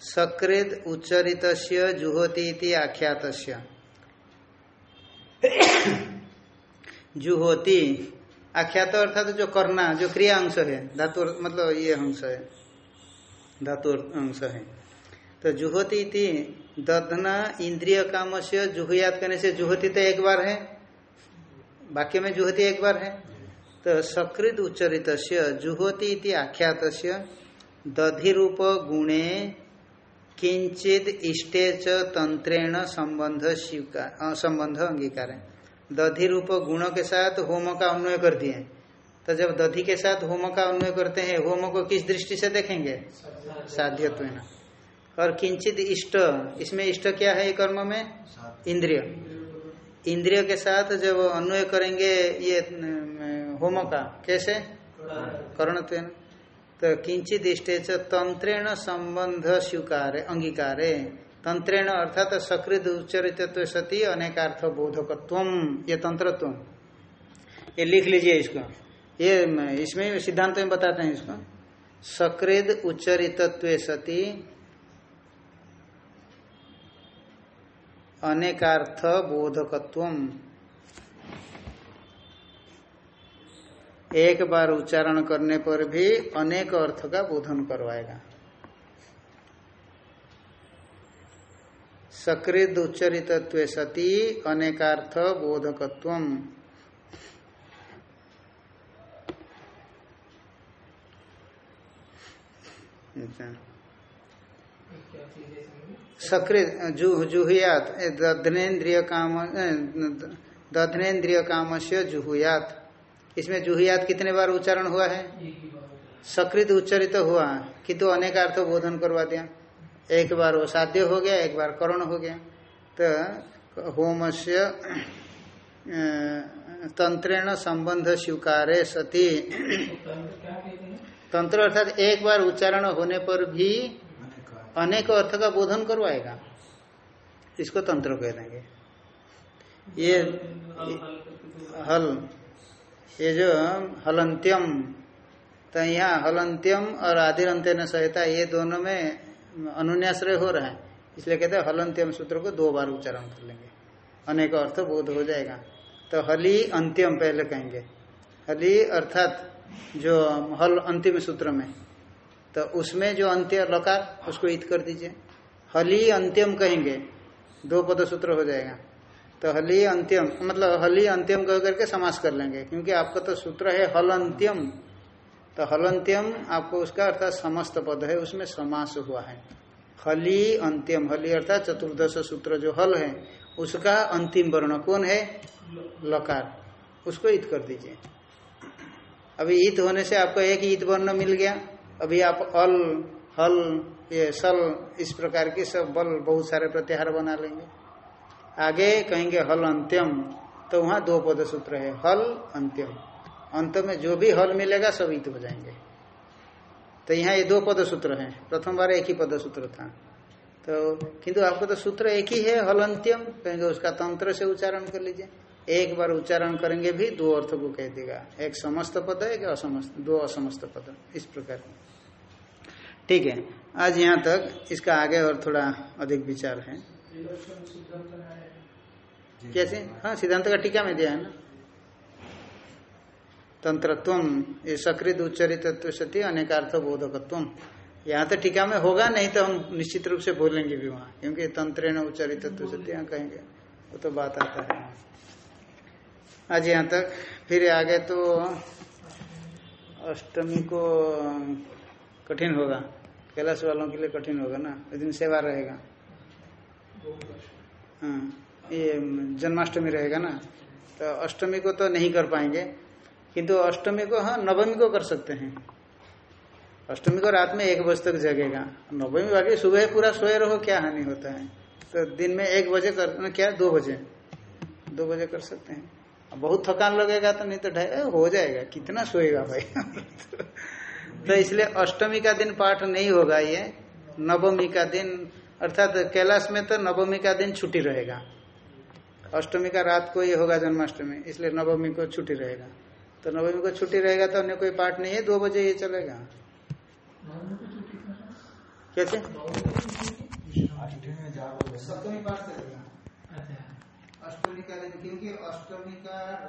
सकृद उच्चरित जुहोति आख्यात जुहोति। आख्यात अर्थात जो करना जो क्रिया अंश है धातु मतलब ये अंश है धातु अंश है। तो जुहोती इति दधना इंद्रिय काम से जुहुयात करने से जुहोति तो एक बार है, वाक्य में जुहोति एक बार है। तो सकृत उच्चरित जुहोती इति आख्यात दधि रूप गुणे किंचित इष्टे च तंत्रेण संबंध स्वीकार संबंध अंगीकार। है दधि रूप गुण के साथ होम का अन्वय कर दिए। तो जब दधि के साथ होम का अन्वय करते हैं, होम को किस दृष्टि से देखेंगे? साध्यत्व और किंचित इष्ट, इसमें इष्ट क्या है कर्म में? इंद्रिय। इंद्रिय के साथ जब अन्वय करेंगे ये होम का, कैसे? करणत्व तो किंचित इष्टे तंत्रेण संबंध स्वीकार, अंगीकार। तंत्रेण अर्थात सकृत उच्चरित सती अनेकार्थ बोधकत्व ये तंत्रत्व। ये लिख लीजिए इसको। ये, इसमें सिद्धांत में बताते हैं इसको। सकृद उच्चरित सती अनेकार्थ बोधकत्व एक बार उच्चारण करने पर भी अनेक अर्थ का बोधन करवाएगा। सकृत उच्चरित सती अनेकार्थ बोधकत्व अच्छा। सकृत जु जुहुयात दधनेन्द्रिय काम दधनेन्द्रिय काम से जुहुयात। इसमें जुहुयात कितने बार उच्चारण हुआ है। सकृत उच्चरित हुआ किंतु अनेक अर्थ बोधन करवा दिया। एक बार वो साध्य हो गया, एक बार करण हो गया। तो होम से तंत्रेण संबंध स्वीकारे सती। तंत्र अर्थात एक बार उच्चारण होने पर भी अनेक अर्थ का बोधन करवाएगा। इसको तंत्र कह देंगे ये हल, ये जो हलंत्यम तो यहाँ हलंत्यम और आदिरंत्यन सहिता ये दोनों में अनुन्याश्रय हो रहा है, इसलिए कहते हैं हलंत्यम सूत्र को दो बार उच्चारण कर लेंगे। अनेक अर्थ बोध हो जाएगा। तो हली अंत्यम पहले कहेंगे। हली अर्थात जो हल अंतिम सूत्र में तो उसमें जो अंत्य लकार, उसको इत कर दीजिए। हली अंत्यम कहेंगे, दो पद सूत्र हो जाएगा। तो हली अंत्यम मतलब हली अंत्यम कह करके समास कर लेंगे, क्योंकि आपका तो सूत्र है हल अंत्यम तो हलंत्यम, आपको उसका अर्थात समस्त पद है, उसमें समास हुआ है। हली अंत्यम, हली अर्थात चतुर्दश सूत्र जो हल है, उसका अंतिम वर्ण कौन है? लकार। उसको ईद कर दीजिए। अभी ईद होने से आपको एक ईद वर्ण मिल गया। अभी आप अल, हल, ये सल, इस प्रकार के सब बल, बहुत सारे प्रत्याहार बना लेंगे। आगे कहेंगे हल अंत्यम तो वहाँ दो पद सूत्र है, हल, अंत्यम। अंत में जो भी हल मिलेगा सब ईत हो जाएँगे। तो यहाँ ये दो पद सूत्र है। प्रथम बार एक ही पद सूत्र था। तो किंतु आपको तो सूत्र एक ही है हल अंत्यम कहेंगे उसका तंत्र से उच्चारण कर लीजिए। एक बार उच्चारण करेंगे भी दो अर्थ को कह देगा। एक समस्त पद एक असमस्त दो असमस्त पद इस प्रकार। ठीक है आज यहाँ तक इसका आगे और थोड़ा अधिक विचार है। कैसे? हाँ सिद्धांत का टीका में दिया है ना। तंत्रत्व ये सकृत उच्चरित सती अनेकार्थ बोधकत्व यहाँ तो टीका में होगा नहीं तो हम निश्चित रूप से बोलेंगे भी वहाँ क्योंकि तंत्र न उच्चरित सत्य यहाँ कहेंगे वो तो बात आता है। आज यहाँ तक फिर आगे तो अष्टमी को कठिन होगा कैलाश वालों के लिए कठिन होगा ना उस दिन सेवा रहेगा। हाँ ये जन्माष्टमी रहेगा ना तो अष्टमी को तो नहीं कर पाएँगे किंतु अष्टमी को हाँ नवमी को कर सकते हैं। अष्टमी को रात में एक बजे तक जगेगा। नवमी बाकी सुबह पूरा सोए रहो, क्या हानि होता है? तो दिन में एक बजे कर क्या, दो बजे? दो बजे कर सकते हैं। बहुत थकान लगेगा तो नहीं तो ढाई हो जाएगा, कितना सोएगा भाई? तो इसलिए अष्टमी का दिन पाठ नहीं होगा ये। नवमी का दिन, अर्थात कैलाश में तो नवमी का दिन छुट्टी रहेगा। अष्टमी का रात को ये होगा जन्माष्टमी, इसलिए नवमी को छुट्टी रहेगा। तो नवमी को छुट्टी रहेगा तो अन्य कोई पाठ नहीं है दो बजे ये चलेगा। कैसे? अष्टमी सप्तमी पाठ चलेगा। अच्छा। अष्टमी का दिन क्योंकि अष्टमी का